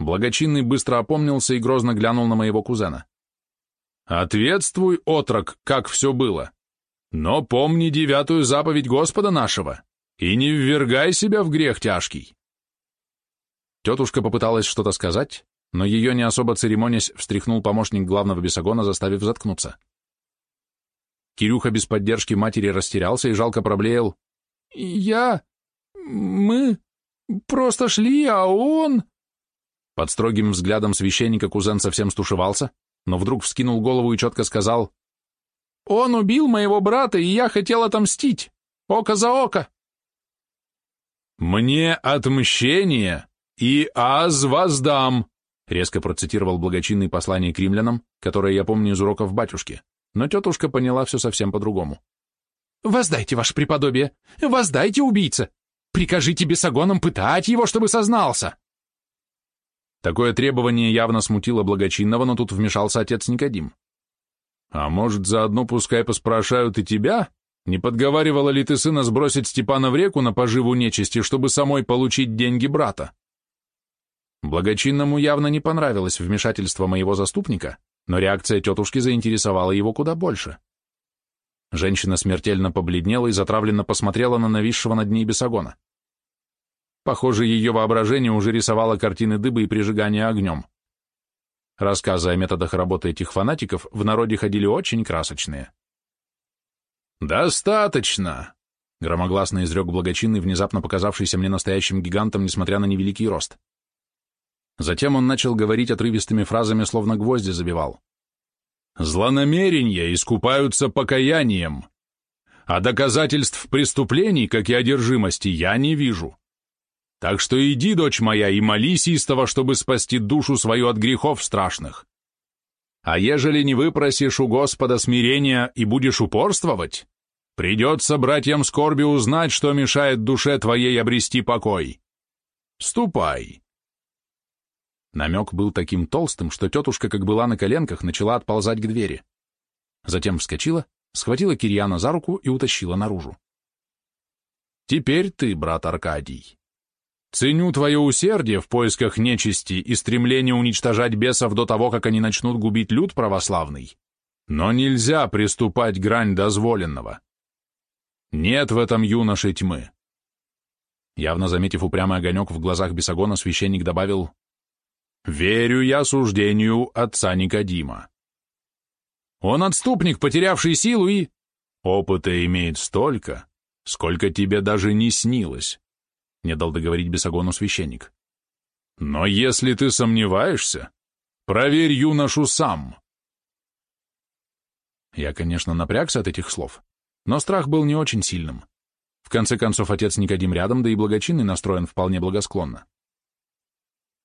[SPEAKER 1] Благочинный быстро опомнился и грозно глянул на моего кузена. «Ответствуй, отрок, как все было. Но помни девятую заповедь Господа нашего и не ввергай себя в грех тяжкий». Тетушка попыталась что-то сказать, но ее не особо церемонясь встряхнул помощник главного бесогона, заставив заткнуться. Кирюха без поддержки матери растерялся и жалко проблеял. «Я... мы... просто шли, а он...» Под строгим взглядом священника кузен совсем стушевался, но вдруг вскинул голову и четко сказал, «Он убил моего брата, и я хотел отомстить. Око за око!» «Мне отмщение и аз воздам!» Резко процитировал благочинный послание к римлянам, которое я помню из уроков батюшки, но тетушка поняла все совсем по-другому. «Воздайте, ваше преподобие! Воздайте, убийца! Прикажите бесогонам пытать его, чтобы сознался!» Такое требование явно смутило благочинного, но тут вмешался отец Никодим. «А может, заодно пускай поспрашают и тебя? Не подговаривала ли ты сына сбросить Степана в реку на поживу нечисти, чтобы самой получить деньги брата?» Благочинному явно не понравилось вмешательство моего заступника, но реакция тетушки заинтересовала его куда больше. Женщина смертельно побледнела и затравленно посмотрела на нависшего над ней бесогона. Похоже, ее воображение уже рисовало картины дыбы и прижигания огнем. Рассказы о методах работы этих фанатиков в народе ходили очень красочные. «Достаточно!» — громогласно изрек благочинный, внезапно показавшийся мне настоящим гигантом, несмотря на невеликий рост. Затем он начал говорить отрывистыми фразами, словно гвозди забивал. Злонамерения искупаются покаянием, а доказательств преступлений, как и одержимости, я не вижу. Так что иди, дочь моя, и молись истово, чтобы спасти душу свою от грехов страшных. А ежели не выпросишь у Господа смирения и будешь упорствовать, придется братьям скорби узнать, что мешает душе твоей обрести покой. Ступай. Намек был таким толстым, что тетушка, как была на коленках, начала отползать к двери. Затем вскочила, схватила Кирьяна за руку и утащила наружу. «Теперь ты, брат Аркадий. Ценю твое усердие в поисках нечисти и стремление уничтожать бесов до того, как они начнут губить люд православный. Но нельзя приступать грань дозволенного. Нет в этом юноши тьмы». Явно заметив упрямый огонек в глазах Бесогона, священник добавил Верю я суждению отца Никодима. Он отступник, потерявший силу и... Опыта имеет столько, сколько тебе даже не снилось, не дал договорить Бесогону священник. Но если ты сомневаешься, проверь юношу сам. Я, конечно, напрягся от этих слов, но страх был не очень сильным. В конце концов, отец Никодим рядом, да и благочинный настроен вполне благосклонно.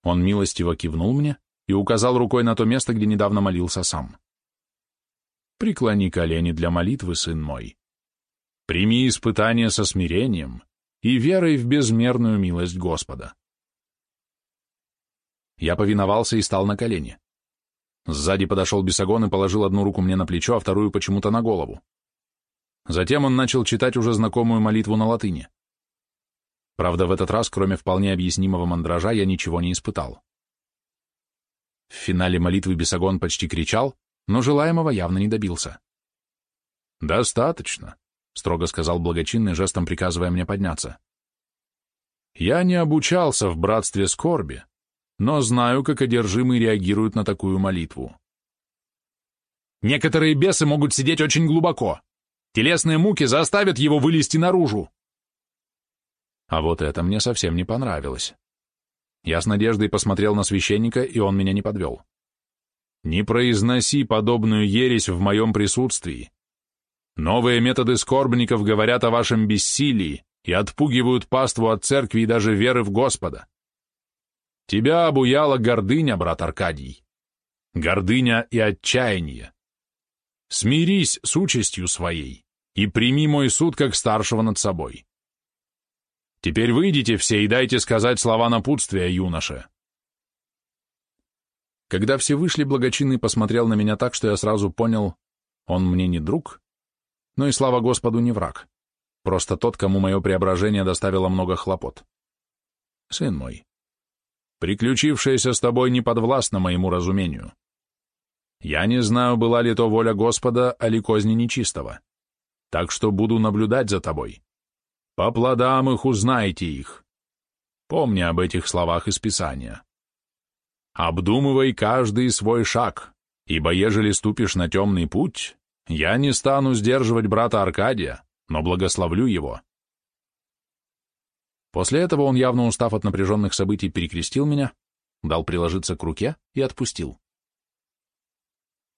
[SPEAKER 1] Он милостиво кивнул мне и указал рукой на то место, где недавно молился сам. «Преклони колени для молитвы, сын мой. Прими испытание со смирением и верой в безмерную милость Господа». Я повиновался и стал на колени. Сзади подошел Бесогон и положил одну руку мне на плечо, а вторую почему-то на голову. Затем он начал читать уже знакомую молитву на латыни. Правда, в этот раз, кроме вполне объяснимого мандража, я ничего не испытал. В финале молитвы Бесогон почти кричал, но желаемого явно не добился. «Достаточно», — строго сказал благочинный, жестом приказывая мне подняться. «Я не обучался в братстве скорби, но знаю, как одержимые реагируют на такую молитву. Некоторые бесы могут сидеть очень глубоко. Телесные муки заставят его вылезти наружу. А вот это мне совсем не понравилось. Я с надеждой посмотрел на священника, и он меня не подвел. Не произноси подобную ересь в моем присутствии. Новые методы скорбников говорят о вашем бессилии и отпугивают паству от церкви и даже веры в Господа. Тебя обуяла гордыня, брат Аркадий. Гордыня и отчаяние. Смирись с участью своей и прими мой суд как старшего над собой. Теперь выйдите все и дайте сказать слова напутствия, юноше. Когда все вышли, благочинный посмотрел на меня так, что я сразу понял, он мне не друг, но и, слава Господу, не враг. Просто тот, кому мое преображение доставило много хлопот. Сын мой, приключившееся с тобой не подвластно моему разумению. Я не знаю, была ли то воля Господа, а ли козни нечистого. Так что буду наблюдать за тобой. По плодам их узнаете их. Помни об этих словах из Писания. Обдумывай каждый свой шаг, ибо ежели ступишь на темный путь, я не стану сдерживать брата Аркадия, но благословлю его. После этого он, явно устав от напряженных событий, перекрестил меня, дал приложиться к руке и отпустил.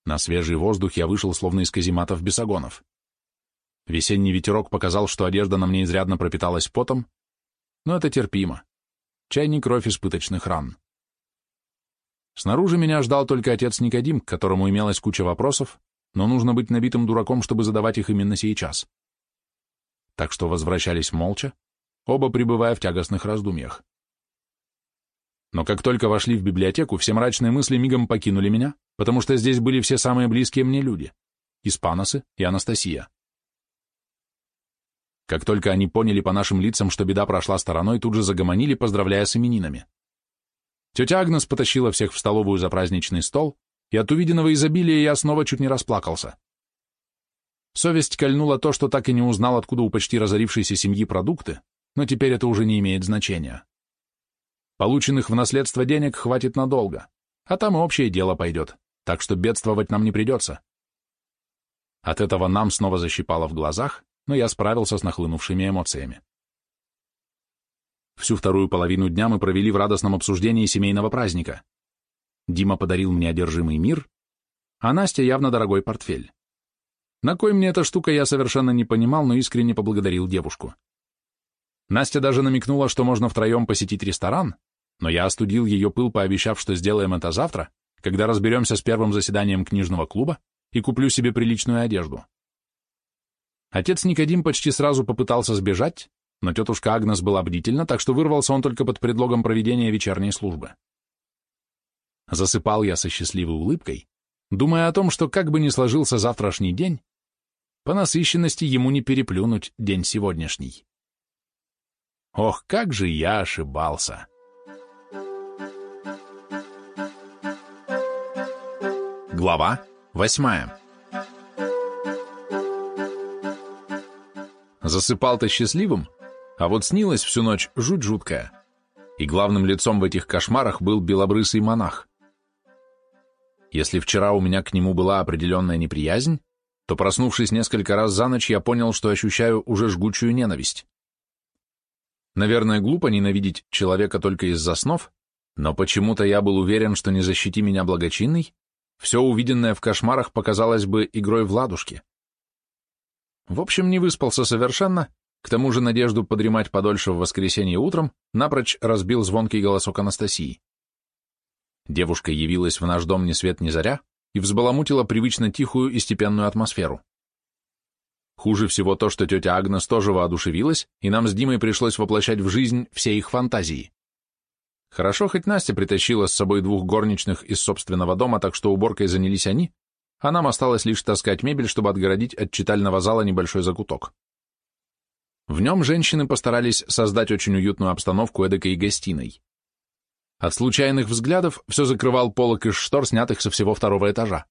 [SPEAKER 1] На свежий воздух я вышел, словно из казематов бесогонов. Весенний ветерок показал, что одежда на мне изрядно пропиталась потом, но это терпимо. Чай не кровь испыточных ран. Снаружи меня ждал только отец Никодим, к которому имелась куча вопросов, но нужно быть набитым дураком, чтобы задавать их именно сейчас. Так что возвращались молча, оба пребывая в тягостных раздумьях. Но как только вошли в библиотеку, все мрачные мысли мигом покинули меня, потому что здесь были все самые близкие мне люди — Испаносы и Анастасия. Как только они поняли по нашим лицам, что беда прошла стороной, тут же загомонили, поздравляя с именинами. Тетя Агнес потащила всех в столовую за праздничный стол, и от увиденного изобилия я снова чуть не расплакался. Совесть кольнула то, что так и не узнал, откуда у почти разорившейся семьи продукты, но теперь это уже не имеет значения. Полученных в наследство денег хватит надолго, а там и общее дело пойдет, так что бедствовать нам не придется. От этого нам снова защипало в глазах, но я справился с нахлынувшими эмоциями. Всю вторую половину дня мы провели в радостном обсуждении семейного праздника. Дима подарил мне одержимый мир, а Настя явно дорогой портфель. На кой мне эта штука, я совершенно не понимал, но искренне поблагодарил девушку. Настя даже намекнула, что можно втроем посетить ресторан, но я остудил ее пыл, пообещав, что сделаем это завтра, когда разберемся с первым заседанием книжного клуба и куплю себе приличную одежду. Отец Никодим почти сразу попытался сбежать, но тетушка Агнес была бдительна, так что вырвался он только под предлогом проведения вечерней службы. Засыпал я со счастливой улыбкой, думая о том, что как бы ни сложился завтрашний день, по насыщенности ему не переплюнуть день сегодняшний. Ох, как же я ошибался! Глава восьмая Засыпал-то счастливым, а вот снилась всю ночь жуть жуткая. И главным лицом в этих кошмарах был белобрысый монах. Если вчера у меня к нему была определенная неприязнь, то, проснувшись несколько раз за ночь, я понял, что ощущаю уже жгучую ненависть. Наверное, глупо ненавидеть человека только из-за снов, но почему-то я был уверен, что не защити меня благочинный, все увиденное в кошмарах показалось бы игрой в ладушки. В общем, не выспался совершенно, к тому же надежду подремать подольше в воскресенье утром напрочь разбил звонкий голосок Анастасии. Девушка явилась в наш дом ни свет ни заря и взбаламутила привычно тихую и степенную атмосферу. Хуже всего то, что тетя Агнес тоже воодушевилась, и нам с Димой пришлось воплощать в жизнь все их фантазии. Хорошо, хоть Настя притащила с собой двух горничных из собственного дома, так что уборкой занялись они, а нам осталось лишь таскать мебель, чтобы отгородить от читального зала небольшой закуток. В нем женщины постарались создать очень уютную обстановку эдакой гостиной. От случайных взглядов все закрывал полок из штор, снятых со всего второго этажа.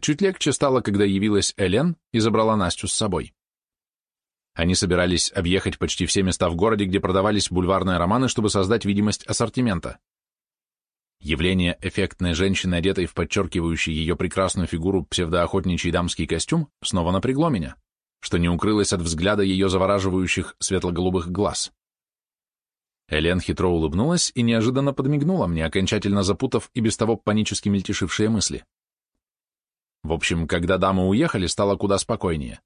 [SPEAKER 1] Чуть легче стало, когда явилась Элен и забрала Настю с собой. Они собирались объехать почти все места в городе, где продавались бульварные романы, чтобы создать видимость ассортимента. Явление эффектной женщины, одетой в подчеркивающий ее прекрасную фигуру псевдоохотничий дамский костюм, снова напрягло меня что не укрылось от взгляда ее завораживающих светло-голубых глаз. Элен хитро улыбнулась и неожиданно подмигнула мне, окончательно запутав и без того панически мельтешившие мысли. В общем, когда дамы уехали, стало куда спокойнее.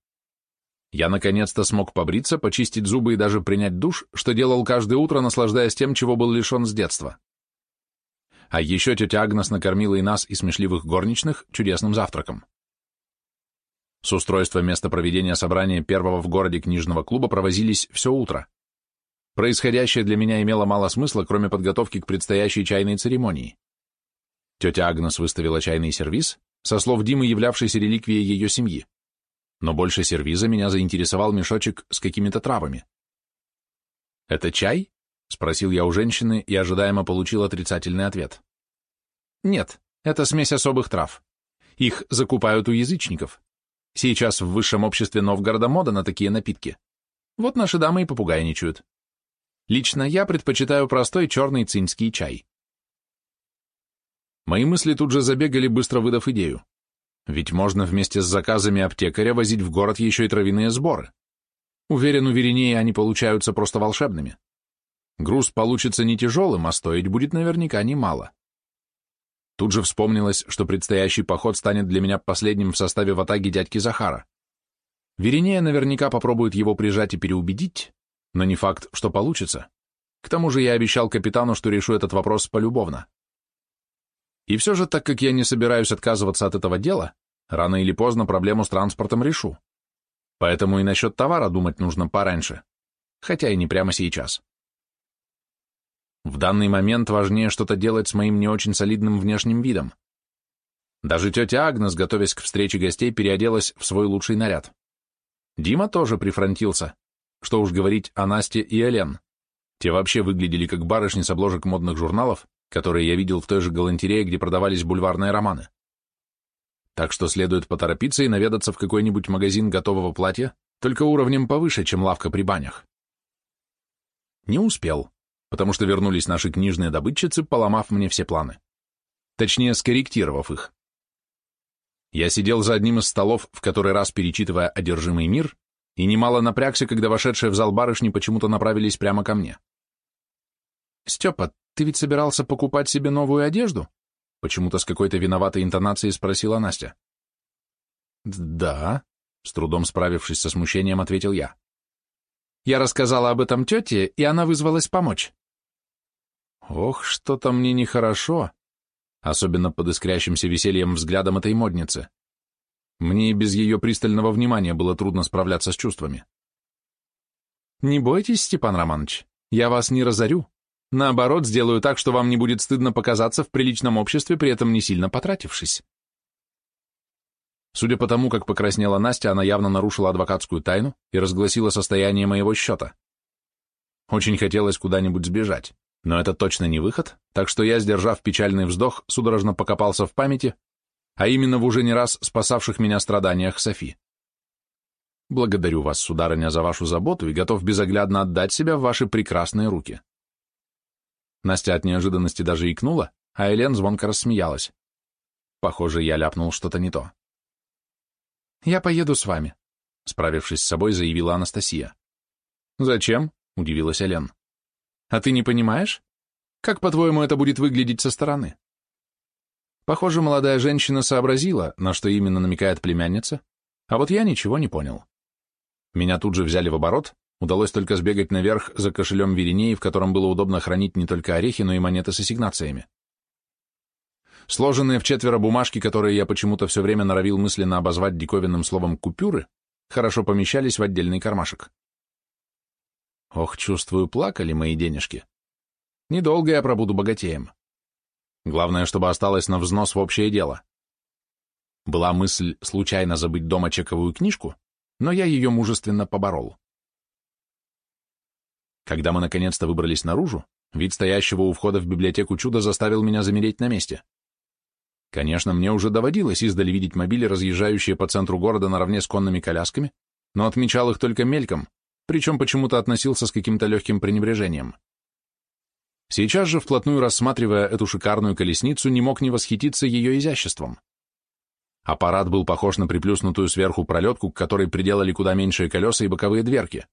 [SPEAKER 1] Я наконец-то смог побриться, почистить зубы и даже принять душ, что делал каждое утро, наслаждаясь тем, чего был лишен с детства. А еще тетя Агнес накормила и нас, и смешливых горничных, чудесным завтраком. С устройства места проведения собрания первого в городе книжного клуба провозились все утро. Происходящее для меня имело мало смысла, кроме подготовки к предстоящей чайной церемонии. Тетя Агнес выставила чайный сервиз, со слов Димы, являвшийся реликвией ее семьи. Но больше сервиза меня заинтересовал мешочек с какими-то травами. «Это чай?» — спросил я у женщины и ожидаемо получил отрицательный ответ. «Нет, это смесь особых трав. Их закупают у язычников. Сейчас в высшем обществе Новгорода мода на такие напитки. Вот наши дамы и попугайничают. Лично я предпочитаю простой черный цинский чай. Мои мысли тут же забегали, быстро выдав идею. Ведь можно вместе с заказами аптекаря возить в город еще и травяные сборы. Уверен, у Веринеи они получаются просто волшебными. Груз получится не тяжелым, а стоить будет наверняка немало. Тут же вспомнилось, что предстоящий поход станет для меня последним в составе ватаги дядьки Захара. Веринея наверняка попробует его прижать и переубедить, но не факт, что получится. К тому же я обещал капитану, что решу этот вопрос полюбовно. И все же, так как я не собираюсь отказываться от этого дела, рано или поздно проблему с транспортом решу. Поэтому и насчет товара думать нужно пораньше, хотя и не прямо сейчас. В данный момент важнее что-то делать с моим не очень солидным внешним видом. Даже тетя Агнес, готовясь к встрече гостей, переоделась в свой лучший наряд. Дима тоже прифронтился, что уж говорить о Насте и Элен. Те вообще выглядели как барышни с обложек модных журналов, которые я видел в той же галантерее, где продавались бульварные романы. Так что следует поторопиться и наведаться в какой-нибудь магазин готового платья, только уровнем повыше, чем лавка при банях. Не успел, потому что вернулись наши книжные добытчицы, поломав мне все планы. Точнее, скорректировав их. Я сидел за одним из столов, в который раз перечитывая «Одержимый мир», и немало напрягся, когда вошедшие в зал барышни почему-то направились прямо ко мне. «Степа, ты ведь собирался покупать себе новую одежду?» Почему-то с какой-то виноватой интонацией спросила Настя. «Да», — с трудом справившись со смущением, ответил я. «Я рассказала об этом тете, и она вызвалась помочь». «Ох, что-то мне нехорошо», особенно под искрящимся весельем взглядом этой модницы. Мне и без ее пристального внимания было трудно справляться с чувствами. «Не бойтесь, Степан Романович, я вас не разорю. Наоборот, сделаю так, что вам не будет стыдно показаться в приличном обществе, при этом не сильно потратившись». Судя по тому, как покраснела Настя, она явно нарушила адвокатскую тайну и разгласила состояние моего счета. Очень хотелось куда-нибудь сбежать, но это точно не выход, так что я, сдержав печальный вздох, судорожно покопался в памяти а именно в уже не раз спасавших меня страданиях Софи. Благодарю вас, сударыня, за вашу заботу и готов безоглядно отдать себя в ваши прекрасные руки. Настя от неожиданности даже икнула, а Элен звонко рассмеялась. Похоже, я ляпнул что-то не то. «Я поеду с вами», — справившись с собой, заявила Анастасия. «Зачем?» — удивилась Элен. «А ты не понимаешь? Как, по-твоему, это будет выглядеть со стороны?» Похоже, молодая женщина сообразила, на что именно намекает племянница, а вот я ничего не понял. Меня тут же взяли в оборот, удалось только сбегать наверх за кошелем Веринеи, в котором было удобно хранить не только орехи, но и монеты с ассигнациями. Сложенные в четверо бумажки, которые я почему-то все время норовил мысленно обозвать диковинным словом «купюры», хорошо помещались в отдельный кармашек. Ох, чувствую, плакали мои денежки. Недолго я пробуду богатеем. Главное, чтобы осталось на взнос в общее дело. Была мысль случайно забыть дома чековую книжку, но я ее мужественно поборол. Когда мы наконец-то выбрались наружу, вид стоящего у входа в библиотеку чуда заставил меня замереть на месте. Конечно, мне уже доводилось издали видеть мобили, разъезжающие по центру города наравне с конными колясками, но отмечал их только мельком, причем почему-то относился с каким-то легким пренебрежением. Сейчас же, вплотную рассматривая эту шикарную колесницу, не мог не восхититься ее изяществом. Аппарат был похож на приплюснутую сверху пролетку, к которой приделали куда меньшие колеса и боковые дверки.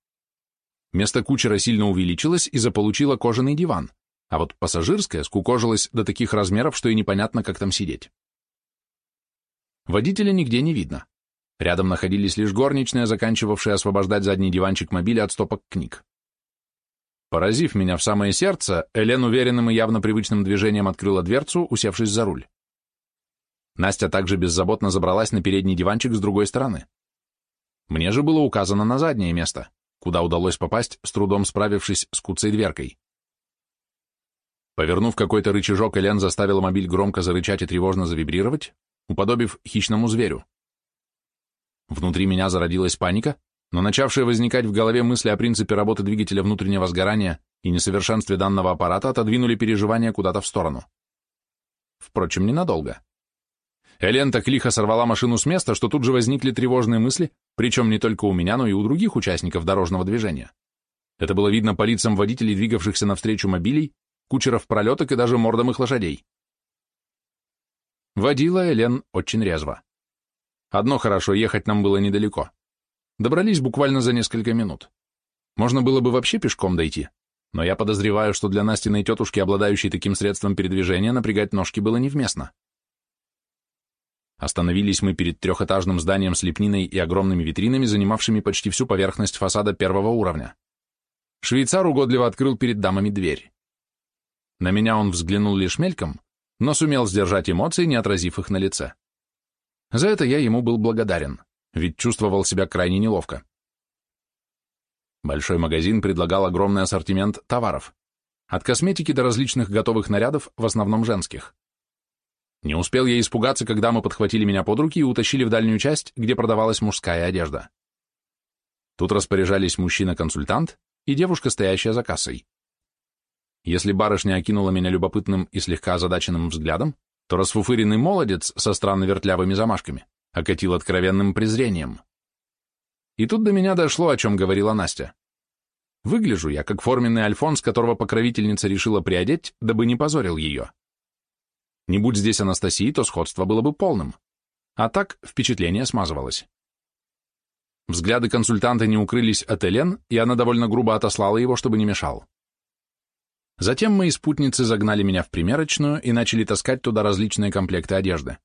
[SPEAKER 1] Место кучера сильно увеличилось и заполучило кожаный диван, а вот пассажирская скукожилась до таких размеров, что и непонятно, как там сидеть. Водителя нигде не видно. Рядом находились лишь горничная, заканчивавшая освобождать задний диванчик мобиля от стопок книг. Поразив меня в самое сердце, Элен уверенным и явно привычным движением открыла дверцу, усевшись за руль. Настя также беззаботно забралась на передний диванчик с другой стороны. Мне же было указано на заднее место, куда удалось попасть, с трудом справившись с куцей дверкой. Повернув какой-то рычажок, Элен заставила мобиль громко зарычать и тревожно завибрировать, уподобив хищному зверю. Внутри меня зародилась паника, но начавшие возникать в голове мысли о принципе работы двигателя внутреннего сгорания и несовершенстве данного аппарата отодвинули переживания куда-то в сторону. Впрочем, ненадолго. Элен так лихо сорвала машину с места, что тут же возникли тревожные мысли, причем не только у меня, но и у других участников дорожного движения. Это было видно по лицам водителей, двигавшихся навстречу мобилей, кучеров пролеток и даже мордам их лошадей. Водила Элен очень резво. Одно хорошо, ехать нам было недалеко. Добрались буквально за несколько минут. Можно было бы вообще пешком дойти, но я подозреваю, что для Настиной тетушки, обладающей таким средством передвижения, напрягать ножки было невместно. Остановились мы перед трехэтажным зданием с лепниной и огромными витринами, занимавшими почти всю поверхность фасада первого уровня. Швейцар угодливо открыл перед дамами дверь. На меня он взглянул лишь мельком, но сумел сдержать эмоции, не отразив их на лице. За это я ему был благодарен, ведь чувствовал себя крайне неловко. Большой магазин предлагал огромный ассортимент товаров, от косметики до различных готовых нарядов, в основном женских. Не успел я испугаться, когда мы подхватили меня под руки и утащили в дальнюю часть, где продавалась мужская одежда. Тут распоряжались мужчина-консультант и девушка, стоящая за кассой. Если барышня окинула меня любопытным и слегка озадаченным взглядом, то расфуфыренный молодец со странно вертлявыми замашками окатил откровенным презрением. И тут до меня дошло, о чем говорила Настя. Выгляжу я, как форменный альфонс, которого покровительница решила приодеть, дабы не позорил ее. Не будь здесь Анастасии, то сходство было бы полным. А так впечатление смазывалось. Взгляды консультанта не укрылись от Элен, и она довольно грубо отослала его, чтобы не мешал. Затем мои спутницы загнали меня в примерочную и начали таскать туда различные комплекты одежды.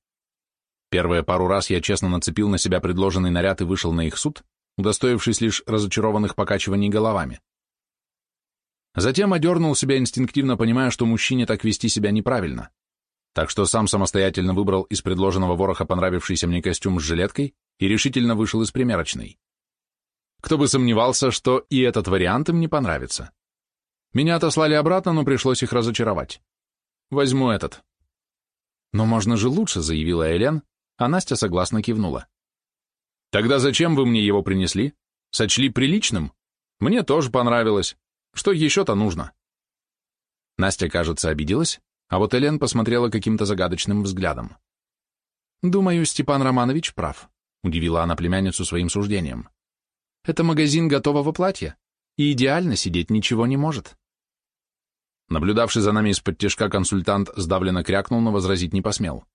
[SPEAKER 1] Первые пару раз я честно нацепил на себя предложенный наряд и вышел на их суд, удостоившись лишь разочарованных покачиваний головами. Затем одернул себя инстинктивно, понимая, что мужчине так вести себя неправильно так что сам самостоятельно выбрал из предложенного вороха понравившийся мне костюм с жилеткой и решительно вышел из примерочной. Кто бы сомневался, что и этот вариант им не понравится. Меня отослали обратно, но пришлось их разочаровать. Возьму этот. Но можно же лучше, заявила Элен, а Настя согласно кивнула. Тогда зачем вы мне его принесли? Сочли приличным? Мне тоже понравилось. Что еще-то нужно? Настя, кажется, обиделась, а вот Элен посмотрела каким-то загадочным взглядом. «Думаю, Степан Романович прав», — удивила она племянницу своим суждением. «Это магазин готового платья, и идеально сидеть ничего не может». Наблюдавший за нами из-под тяжка консультант сдавленно крякнул, но возразить не посмел.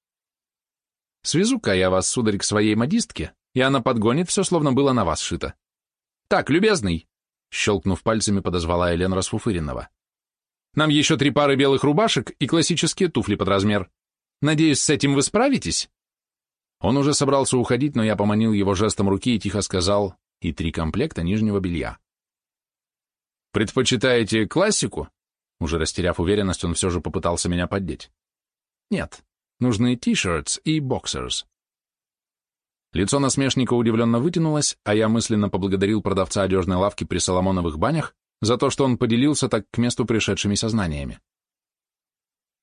[SPEAKER 1] «Свезу-ка я вас, сударь, к своей модистке, и она подгонит все, словно было на вас шито». «Так, любезный!» — щелкнув пальцами, подозвала Элен Расфуфыренного. Нам еще три пары белых рубашек и классические туфли под размер. Надеюсь, с этим вы справитесь?» Он уже собрался уходить, но я поманил его жестом руки и тихо сказал «и три комплекта нижнего белья». «Предпочитаете классику?» Уже растеряв уверенность, он все же попытался меня поддеть. «Нет, нужны t-shirts и boxers». Лицо насмешника удивленно вытянулось, а я мысленно поблагодарил продавца одежной лавки при Соломоновых банях за то, что он поделился так к месту пришедшими сознаниями.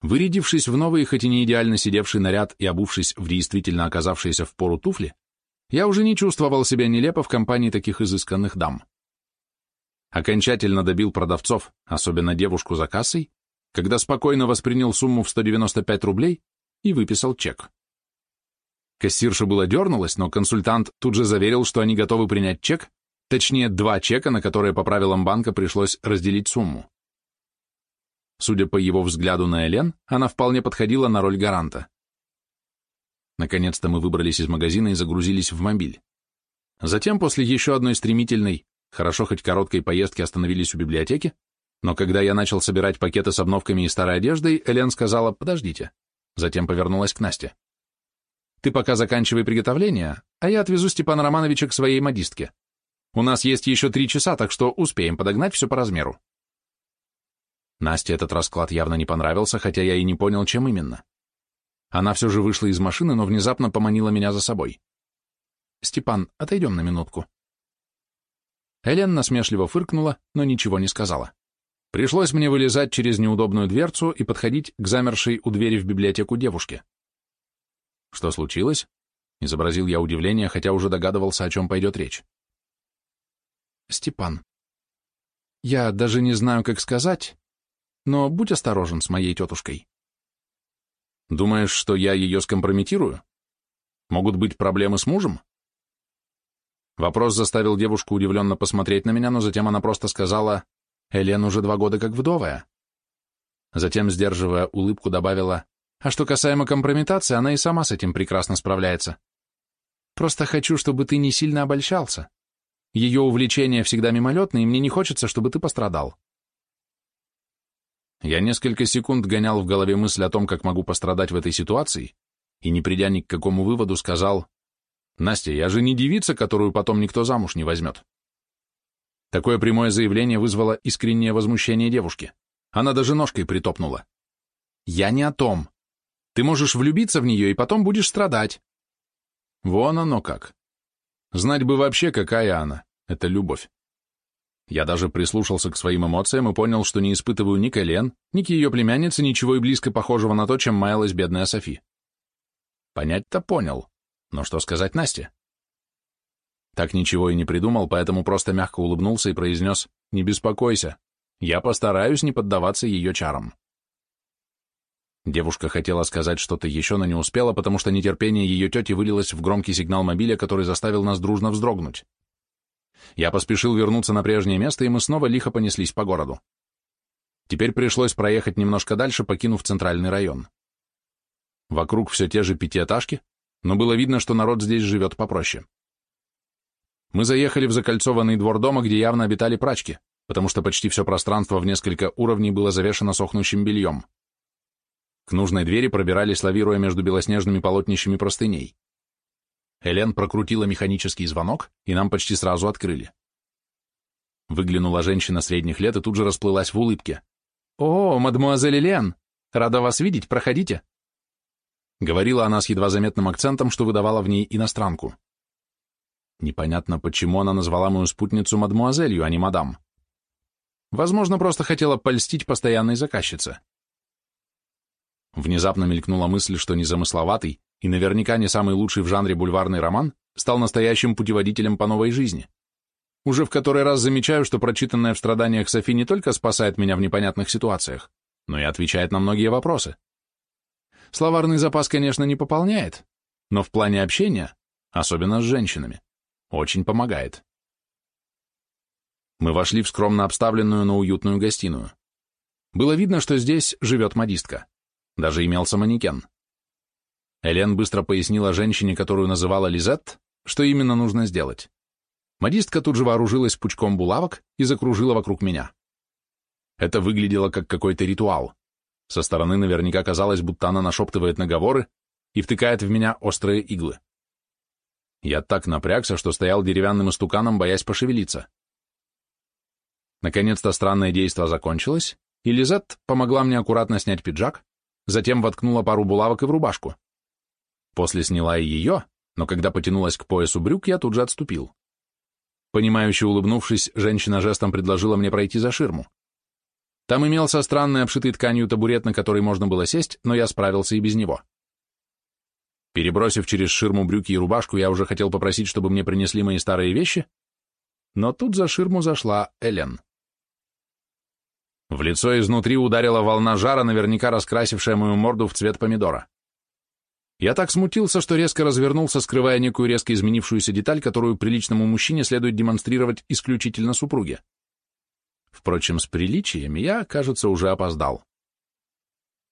[SPEAKER 1] Вырядившись в новый, хоть и не идеально сидевший наряд и обувшись в действительно оказавшиеся в пору туфли, я уже не чувствовал себя нелепо в компании таких изысканных дам. Окончательно добил продавцов, особенно девушку за кассой, когда спокойно воспринял сумму в 195 рублей и выписал чек. Кассирша было дернулась, но консультант тут же заверил, что они готовы принять чек, Точнее, два чека, на которые по правилам банка пришлось разделить сумму. Судя по его взгляду на Элен, она вполне подходила на роль гаранта. Наконец-то мы выбрались из магазина и загрузились в мобиль. Затем, после еще одной стремительной, Хорошо, хоть короткой поездки остановились у библиотеки, но когда я начал собирать пакеты с обновками и старой одеждой, Элен сказала «подождите». Затем повернулась к Насте. «Ты пока заканчивай приготовление, а я отвезу Степана Романовича к своей модистке. У нас есть еще три часа, так что успеем подогнать все по размеру». Насте этот расклад явно не понравился, хотя я и не понял, чем именно. Она все же вышла из машины, но внезапно поманила меня за собой. «Степан, отойдем на минутку». Элен насмешливо фыркнула, но ничего не сказала. Пришлось мне вылезать через неудобную дверцу и подходить к замершей у двери в библиотеку девушке. «Что случилось?» — изобразил я удивление, хотя уже догадывался, о чем пойдет речь. «Степан, я даже не знаю, как сказать, но будь осторожен с моей тетушкой». «Думаешь, что я ее скомпрометирую? Могут быть проблемы с мужем?» Вопрос заставил девушку удивленно посмотреть на меня, но затем она просто сказала, «Элен уже два года как вдовая». Затем, сдерживая улыбку, добавила, «А что касаемо компрометации, она и сама с этим прекрасно справляется. Просто хочу, чтобы ты не сильно обольщался. Ее увлечения всегда мимолетные, и мне не хочется, чтобы ты пострадал». Я несколько секунд гонял в голове мысль о том, как могу пострадать в этой ситуации, и, не придя ни к какому выводу, сказал, Настя, я же не девица, которую потом никто замуж не возьмет. Такое прямое заявление вызвало искреннее возмущение девушки. Она даже ножкой притопнула. Я не о том. Ты можешь влюбиться в нее и потом будешь страдать. Вон оно как. Знать бы вообще, какая она. Это любовь. Я даже прислушался к своим эмоциям и понял, что не испытываю ни к Элен, ни к ее племяннице ничего и близко похожего на то, чем маялась бедная Софи. Понять-то понял. Но что сказать Насте? Так ничего и не придумал, поэтому просто мягко улыбнулся и произнес «Не беспокойся, я постараюсь не поддаваться ее чарам». Девушка хотела сказать что-то еще, но не успела, потому что нетерпение ее тети вылилось в громкий сигнал мобиля, который заставил нас дружно вздрогнуть. Я поспешил вернуться на прежнее место, и мы снова лихо понеслись по городу. Теперь пришлось проехать немножко дальше, покинув центральный район. Вокруг все те же пятиэтажки, но было видно, что народ здесь живет попроще. Мы заехали в закольцованный двор дома, где явно обитали прачки, потому что почти все пространство в несколько уровней было завешено сохнущим бельем. К нужной двери пробирались, лавируя между белоснежными полотнищами простыней. Элен прокрутила механический звонок, и нам почти сразу открыли. Выглянула женщина средних лет и тут же расплылась в улыбке. «О, мадемуазель Элен! Рада вас видеть, проходите!» Говорила она с едва заметным акцентом, что выдавала в ней иностранку. Непонятно, почему она назвала мою спутницу мадмуазелью, а не мадам. Возможно, просто хотела польстить постоянной заказчице. Внезапно мелькнула мысль, что незамысловатый и наверняка не самый лучший в жанре бульварный роман стал настоящим путеводителем по новой жизни. Уже в который раз замечаю, что прочитанное в страданиях Софи не только спасает меня в непонятных ситуациях, но и отвечает на многие вопросы. Словарный запас, конечно, не пополняет, но в плане общения, особенно с женщинами, очень помогает. Мы вошли в скромно обставленную, но уютную гостиную. Было видно, что здесь живет модистка. Даже имелся манекен. Элен быстро пояснила женщине, которую называла Лизет, что именно нужно сделать. Модистка тут же вооружилась пучком булавок и закружила вокруг меня. Это выглядело как какой-то ритуал. Со стороны наверняка казалось, будто она нашептывает наговоры и втыкает в меня острые иглы. Я так напрягся, что стоял деревянным истуканом, боясь пошевелиться. Наконец-то странное действо закончилось, и Лизет помогла мне аккуратно снять пиджак, затем воткнула пару булавок и в рубашку. После сняла и ее, но когда потянулась к поясу брюк, я тут же отступил. Понимающе улыбнувшись, женщина жестом предложила мне пройти за ширму. Там имелся странный обшитый тканью табурет, на который можно было сесть, но я справился и без него. Перебросив через ширму брюки и рубашку, я уже хотел попросить, чтобы мне принесли мои старые вещи, но тут за ширму зашла Элен. В лицо изнутри ударила волна жара, наверняка раскрасившая мою морду в цвет помидора. Я так смутился, что резко развернулся, скрывая некую резко изменившуюся деталь, которую приличному мужчине следует демонстрировать исключительно супруге. Впрочем, с приличиями я, кажется, уже опоздал.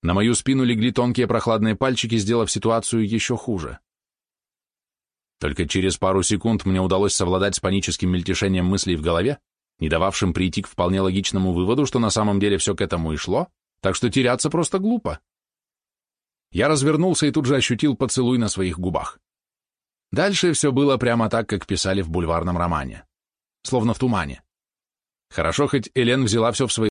[SPEAKER 1] На мою спину легли тонкие прохладные пальчики, сделав ситуацию еще хуже. Только через пару секунд мне удалось совладать с паническим мельтешением мыслей в голове, не дававшим прийти к вполне логичному выводу, что на самом деле все к этому и шло, так что теряться просто глупо. Я развернулся и тут же ощутил поцелуй на своих губах. Дальше все было прямо так, как писали в бульварном романе. Словно в тумане. Хорошо, хоть Элен взяла все в свои